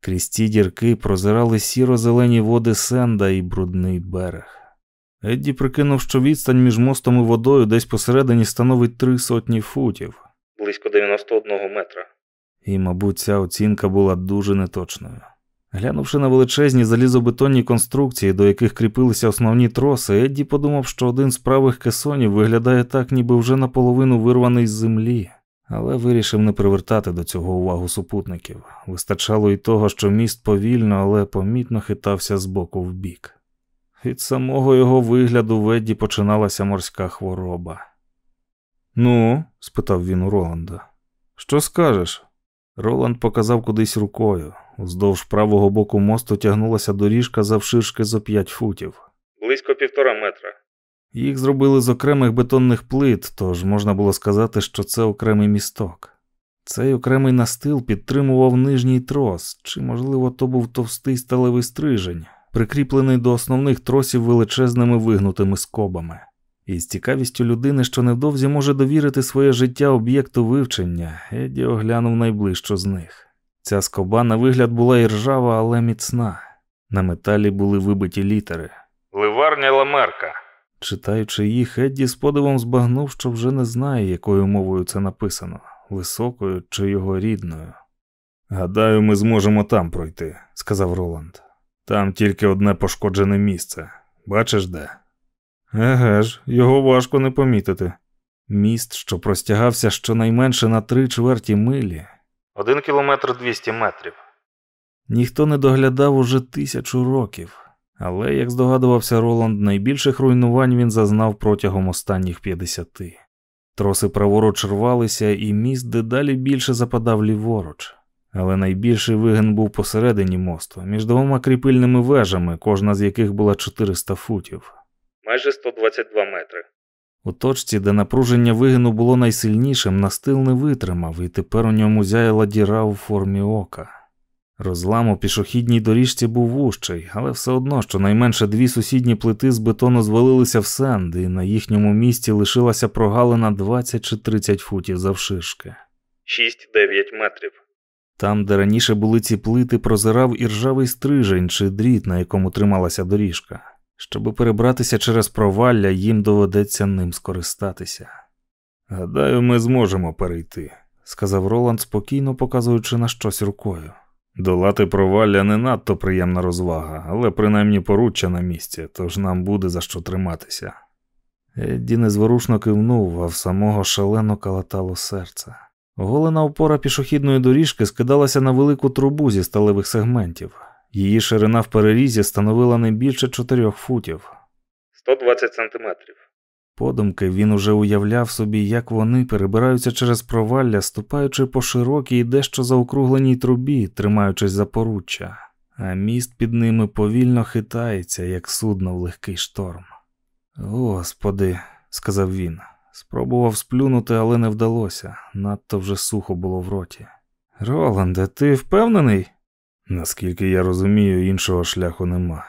Крізь ці дірки прозирали сіро-зелені води сенда і брудний берег. Едді прикинув, що відстань між мостом і водою десь посередині становить три сотні футів близько 91 метра. І, мабуть, ця оцінка була дуже неточною. Глянувши на величезні залізобетонні конструкції, до яких кріпилися основні троси, Едді подумав, що один з правих кесонів виглядає так, ніби вже наполовину вирваний з землі, але вирішив не привертати до цього увагу супутників. Вистачало й того, що міст повільно, але помітно хитався з боку в бік. Від самого його вигляду в Едді починалася морська хвороба. Ну? спитав він у Роланда. Що скажеш? Роланд показав кудись рукою. Уздовж правого боку мосту тягнулася доріжка завширшки зо п'ять футів. Близько півтора метра. Їх зробили з окремих бетонних плит, тож можна було сказати, що це окремий місток. Цей окремий настил підтримував нижній трос, чи, можливо, то був товстий сталевий стрижень, прикріплений до основних тросів величезними вигнутими скобами. І з цікавістю людини, що невдовзі може довірити своє життя об'єкту вивчення, Еді оглянув найближчу з них. Ця скоба на вигляд була і ржава, але міцна. На металі були вибиті літери. Ливарня Ламерка. Читаючи їх, Едді з подивом збагнув, що вже не знає, якою мовою це написано високою чи його рідною. Гадаю, ми зможемо там пройти, сказав Роланд. Там тільки одне пошкоджене місце. Бачиш де? Еге ж, його важко не помітити. Міст, що простягався щонайменше на три чверті милі. Один кілометр двісті метрів. Ніхто не доглядав уже тисячу років, але, як здогадувався Роланд, найбільших руйнувань він зазнав протягом останніх п'ятдесяти. Троси праворуч рвалися, і міст дедалі більше западав ліворуч. Але найбільший вигин був посередині мосту, між двома кріпильними вежами, кожна з яких була 400 футів майже 122 метри. У точці, де напруження вигину було найсильнішим, настил не витримав, і тепер у ньому зяяла діра у формі ока. Розлам у пішохідній доріжці був вущий, але все одно, що найменше дві сусідні плити з бетону звалилися в сенд, і на їхньому місці лишилася прогалина 20 чи 30 футів завширшки. 6-9 метрів. Там, де раніше були ці плити, прозирав іржавий стрижень чи дріт, на якому трималася доріжка. Щоби перебратися через провалля, їм доведеться ним скористатися. Гадаю, ми зможемо перейти, сказав Роланд, спокійно показуючи на щось рукою. Долати провалля не надто приємна розвага, але принаймні поруччя на місці, тож нам буде за що триматися. Едді незворушно кивнув, а в самого шалено калатало серце. Голена опора пішохідної доріжки скидалася на велику трубу зі сталевих сегментів. Її ширина в перерізі становила не більше чотирьох футів. 120 сантиметрів. Подумки він уже уявляв собі, як вони перебираються через провалля, ступаючи по широкій, дещо заокругленій трубі, тримаючись за поруччя, а міст під ними повільно хитається, як судно в легкий шторм. Господи, сказав він, спробував сплюнути, але не вдалося. Надто вже сухо було в роті. Роланде, ти впевнений? Наскільки я розумію, іншого шляху нема.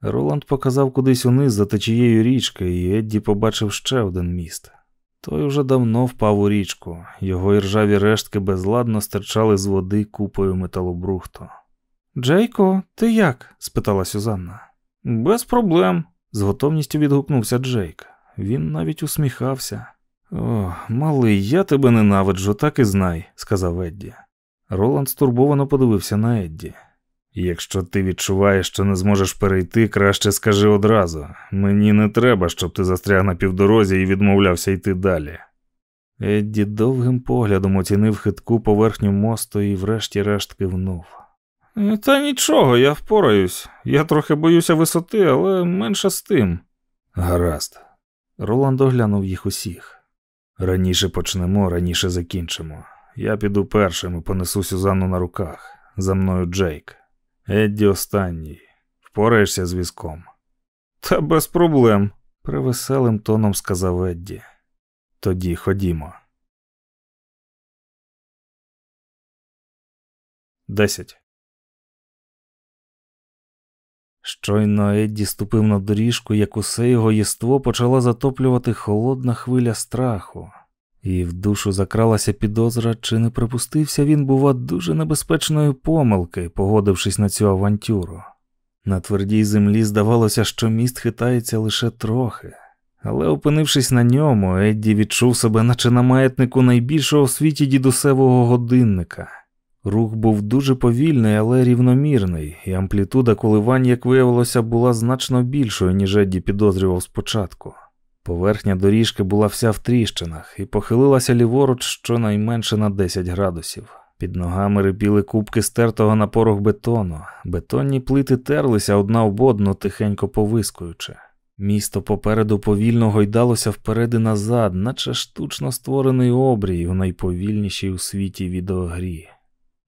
Роланд показав кудись униз за течією річки, і Едді побачив ще один міст. Той уже давно впав у річку, його іржаві рештки безладно стирчали з води купою металобрухту. Джейко, ти як? спитала Сюзанна. Без проблем, з готовністю відгукнувся Джейк. Він навіть усміхався. О, малий, я тебе ненавиджу, так і знай, сказав Едді. Роланд стурбовано подивився на Едді. Якщо ти відчуваєш, що не зможеш перейти, краще скажи одразу. Мені не треба, щоб ти застряг на півдорозі і відмовлявся йти далі. Едді довгим поглядом оцінив хитку поверхню мосту і врешті-решт кивнув. «Е, та нічого, я впораюсь. Я трохи боюся висоти, але менше з тим. Гаразд. Роланд оглянув їх усіх. Раніше почнемо, раніше закінчимо. Я піду першим і понесу Сюзанну на руках. За мною Джейк. Едді останній. Впораєшся з візком. Та без проблем, привеселим тоном сказав Едді. Тоді ходімо. Десять. Щойно Едді ступив на доріжку, як усе його єство почала затоплювати холодна хвиля страху. І в душу закралася підозра, чи не припустився він, бува, дуже небезпечної помилки, погодившись на цю авантюру. На твердій землі здавалося, що міст хитається лише трохи, але, опинившись на ньому, Едді відчув себе, наче на маятнику найбільшого в світі дідусевого годинника. Рух був дуже повільний, але рівномірний, і амплітуда коливань, як виявилося, була значно більшою, ніж Едді підозрював спочатку. Поверхня доріжки була вся в тріщинах і похилилася ліворуч щонайменше на 10 градусів. Під ногами рипіли кубки стертого на порох бетону, бетонні плити терлися одна об одну, тихенько повискуючи. Місто попереду повільно гойдалося вперед і назад, наче штучно створений обрій у найповільнішій у світі відеогрі.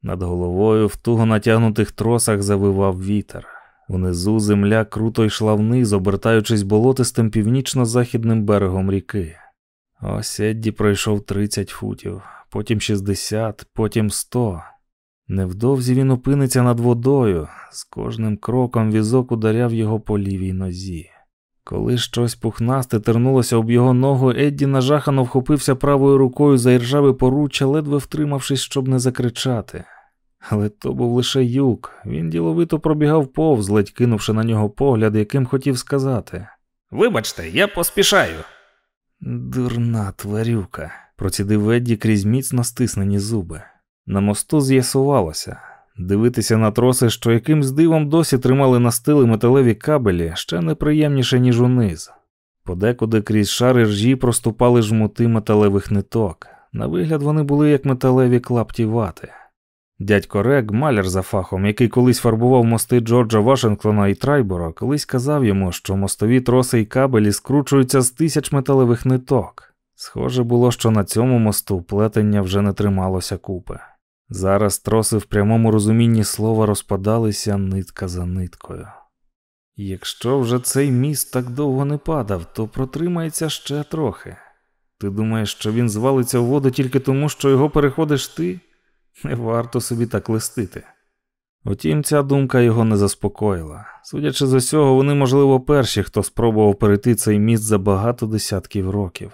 Над головою в туго натягнутих тросах завивав вітер. Унизу земля круто йшла вниз, обертаючись болотистим північно-західним берегом ріки. Ось Едді пройшов 30 футів, потім 60, потім 100. Невдовзі він опиниться над водою, з кожним кроком візок ударяв його по лівій нозі. Коли щось пухнасте тернулося об його ногу, Едді нажахано вхопився правою рукою за іржаве поруччя, ледве втримавшись, щоб не закричати. Але то був лише юк. Він діловито пробігав повз, ледь кинувши на нього погляд, яким хотів сказати. Вибачте, я поспішаю. Дурна тварюка, процідив Едді крізь міцно стиснені зуби. На мосту з'ясувалося. Дивитися на троси, що якимсь дивом досі тримали на стили металеві кабелі, ще неприємніше, ніж униз. Подекуди крізь шари ржі проступали жмути металевих ниток. На вигляд вони були як металеві клапті вати. Дядько Рег, маляр за фахом, який колись фарбував мости Джорджа Вашингтона і Трайбора, колись казав йому, що мостові троси і кабелі скручуються з тисяч металевих ниток. Схоже було, що на цьому мосту плетення вже не трималося купи. Зараз троси в прямому розумінні слова розпадалися нитка за ниткою. Якщо вже цей міст так довго не падав, то протримається ще трохи. Ти думаєш, що він звалиться в воду тільки тому, що його переходиш ти? Не варто собі так листити. Утім, ця думка його не заспокоїла. Судячи з усього, вони, можливо, перші, хто спробував перейти цей міст за багато десятків років.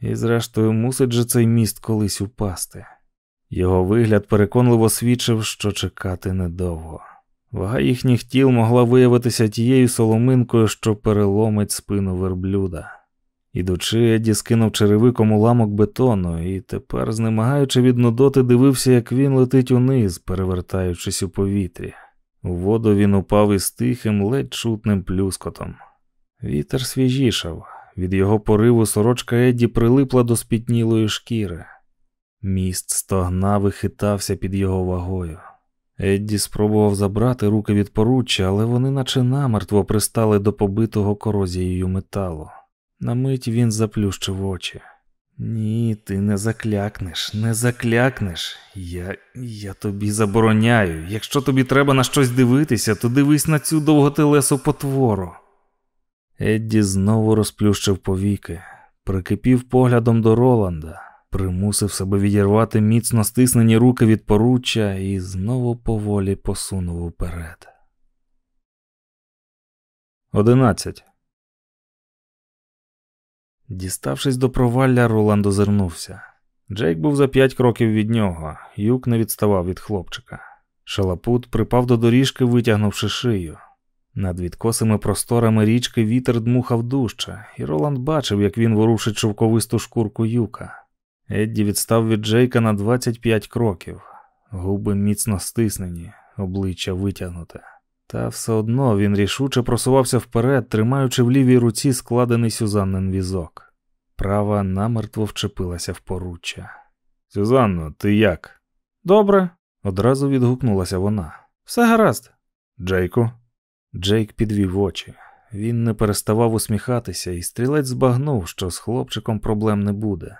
І, зрештою, мусить же цей міст колись упасти. Його вигляд переконливо свідчив, що чекати недовго. Вага їхніх тіл могла виявитися тією соломинкою, що переломить спину верблюда. Ідучи, Едді скинув черевиком уламок бетону і тепер, знемагаючи від нудоти, дивився, як він летить униз, перевертаючись у повітрі. У воду він упав із тихим, ледь чутним плюскотом. Вітер свіжішав, від його пориву сорочка Едді прилипла до спітнілої шкіри. Міст стогнав і хитався під його вагою. Едді спробував забрати руки від поруччя, але вони наче намертво пристали до побитого корозією металу. На мить він заплющив очі. Ні, ти не заклякнеш, не заклякнеш. Я я тобі забороняю. Якщо тобі треба на щось дивитися, то дивись на цю довготелесу потвору. Едді знову розплющив повіки, прикипів поглядом до Роланда, примусив себе відірвати міцно стиснені руки від поруччя і знову поволі посунув уперед. Одинадцять. Діставшись до провалля, Роланд озирнувся. Джейк був за п'ять кроків від нього, юк не відставав від хлопчика. Шалапут припав до доріжки, витягнувши шию. Над відкосими просторами річки вітер дмухав дужче, і Роланд бачив, як він ворушить шовковисту шкурку юка. Едді відстав від Джейка на 25 кроків, губи міцно стиснені, обличчя витягнуте. Та все одно він рішуче просувався вперед, тримаючи в лівій руці складений Сюзаннин візок. Права намертво вчепилася в поруччя. Сюзанно, ти як? Добре, одразу відгукнулася вона. Все гаразд. Джейку. Джейк підвів очі. Він не переставав усміхатися, і стрілець збагнув, що з хлопчиком проблем не буде.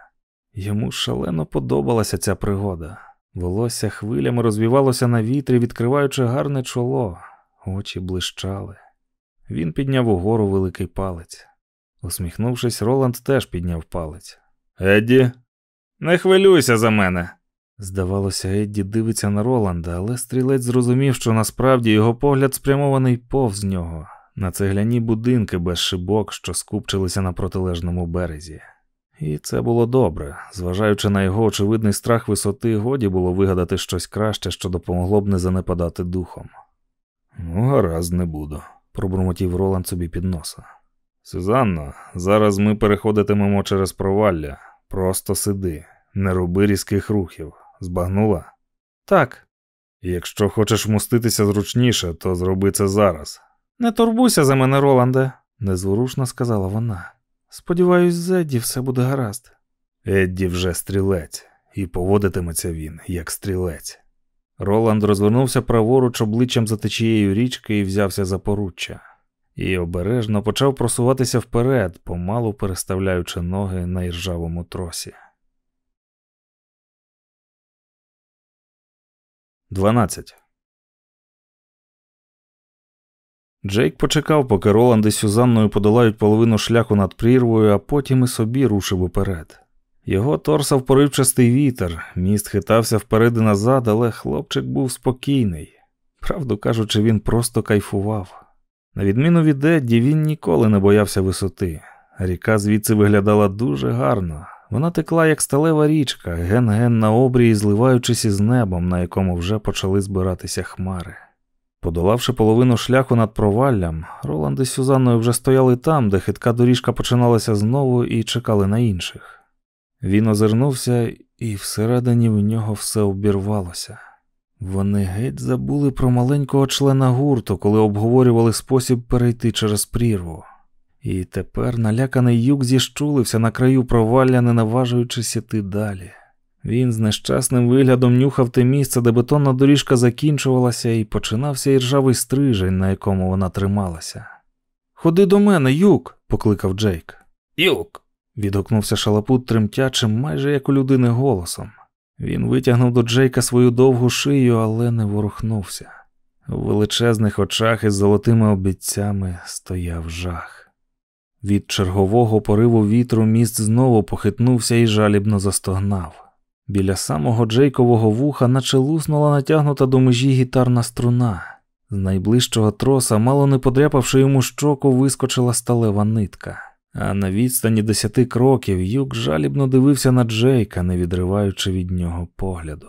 Йому шалено подобалася ця пригода. Волосся хвилями розвівалося на вітрі, відкриваючи гарне чоло, очі блищали. Він підняв угору великий палець. Усміхнувшись, Роланд теж підняв палець. Едді, не хвилюйся за мене. Здавалося, Едді дивиться на Роланда, але стрілець зрозумів, що насправді його погляд спрямований повз нього, на цегляні будинки без шибок, що скупчилися на протилежному березі. І це було добре. Зважаючи на його очевидний страх висоти, годі було вигадати щось краще, що допомогло б не занепадати духом. Ну, гаразд, не буду, пробурмотів Роланд собі під носа. Сюзанно, зараз ми переходитимемо через провалля. Просто сиди, не роби різких рухів. Збагнула? Так. Якщо хочеш вмоститися зручніше, то зроби це зараз. Не турбуйся за мене, Роланде, незворушно сказала вона. Сподіваюсь, з Едді все буде гаразд. Едді вже стрілець, і поводитиметься він, як стрілець. Роланд розвернувся праворуч обличчям за течією річки і взявся за поруччя, і обережно почав просуватися вперед, помалу переставляючи ноги на іржавому тросі. 12. Джейк почекав, поки Роланд і Сюзанною подолають половину шляху над прірвою, а потім і собі рушив уперед. Його торсав поривчастий вітер, міст хитався вперед і назад, але хлопчик був спокійний. Правду кажучи, він просто кайфував. На відміну від Едді, він ніколи не боявся висоти. Ріка звідси виглядала дуже гарно. Вона текла, як сталева річка, ген-ген на обрії, зливаючись із небом, на якому вже почали збиратися хмари. Подолавши половину шляху над проваллям, Роланд і Сюзанною вже стояли там, де хитка доріжка починалася знову, і чекали на інших. Він озирнувся, і всередині в нього все обірвалося. Вони геть забули про маленького члена гурту, коли обговорювали спосіб перейти через прірву. І тепер наляканий юк зіщулився на краю провалля, не наважуючись іти далі. Він з нещасним виглядом нюхав те місце, де бетонна доріжка закінчувалася, і починався іржавий стрижень, на якому вона трималася. Ходи до мене, юк, покликав Джейк. Юк. Відгукнувся шалапут тремтячим, майже як у людини голосом. Він витягнув до Джейка свою довгу шию, але не ворухнувся. У величезних очах із золотими обіцями стояв жах. Від чергового пориву вітру міст знову похитнувся і жалібно застогнав. Біля самого Джейкового вуха наче луснула натягнута до межі гітарна струна. З найближчого троса, мало не подряпавши йому щоку, вискочила сталева нитка. А на відстані десяти кроків юк жалібно дивився на Джейка, не відриваючи від нього погляду.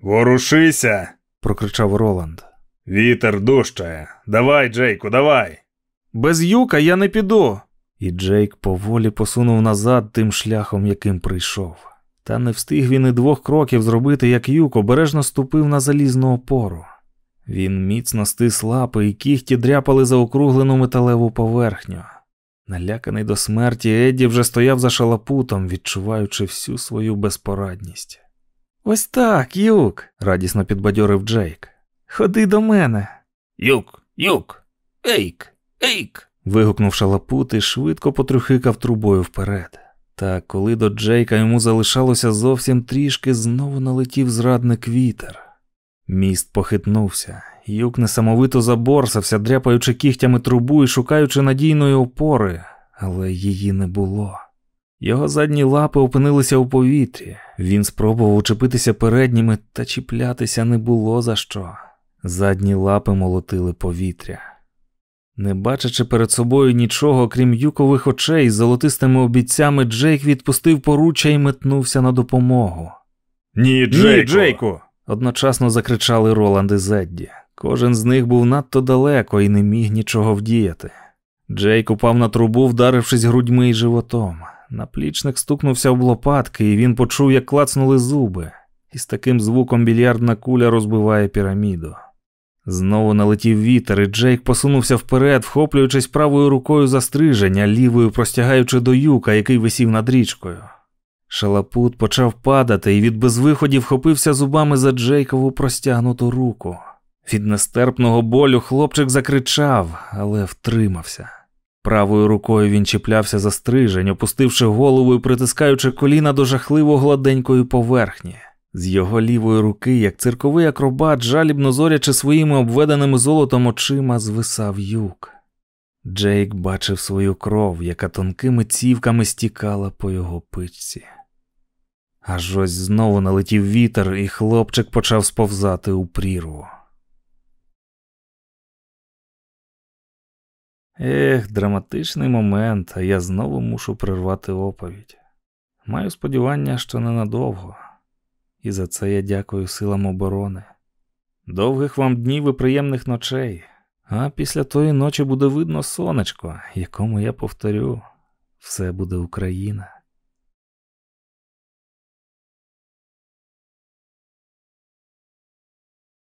Ворушися. прокричав Роланд. Вітер дужчає. Давай, Джейку, давай. Без юка я не піду. І Джейк поволі посунув назад тим шляхом, яким прийшов. Та не встиг він і двох кроків зробити, як юк обережно ступив на залізну опору. Він міцно стис лапи і кіхті дряпали за округлену металеву поверхню. Наляканий до смерті, Едді вже стояв за шалапутом, відчуваючи всю свою безпорадність. Ось так, юк, радісно підбадьорив Джейк. Ходи до мене. Юк, юк, ейк, ейк. вигукнув шалапут і швидко потрюхикав трубою вперед. Та коли до Джейка йому залишалося зовсім трішки, знову налетів зрадник вітер. Міст похитнувся, юк несамовито заборсався, дряпаючи кігтями трубу і шукаючи надійної опори, але її не було. Його задні лапи опинилися у повітрі. Він спробував учепитися передніми, та чіплятися не було за що. Задні лапи молотили повітря. Не бачачи перед собою нічого, крім юкових очей з золотистими обіцями, Джейк відпустив поруччя і метнувся на допомогу. Ні, Джейку. Ні, Джейку! Одночасно закричали Роланд і Зедді. Кожен з них був надто далеко і не міг нічого вдіяти. Джейк упав на трубу, вдарившись грудьми і животом. Наплічник стукнувся об лопатки, і він почув, як клацнули зуби, і з таким звуком більярдна куля розбиває піраміду. Знову налетів вітер, і Джейк посунувся вперед, вхоплюючись правою рукою за стриження, лівою простягаючи до юка, який висів над річкою. Шалапут почав падати і від безвиходів хопився зубами за Джейкову простягнуту руку. Від нестерпного болю хлопчик закричав, але втримався. Правою рукою він чіплявся за стрижень, опустивши голову і притискаючи коліна до жахливо гладенької поверхні. З його лівої руки, як цирковий акробат, жалібно зорячи своїми обведеними золотом очима, звисав юк. Джейк бачив свою кров, яка тонкими цівками стікала по його пичці. Аж ось знову налетів вітер, і хлопчик почав сповзати у прірву. Ех, драматичний момент, а я знову мушу прервати оповідь. Маю сподівання, що ненадовго, і за це я дякую силам оборони. Довгих вам днів і приємних ночей, а після тої ночі буде видно сонечко, якому я повторю, все буде Україна.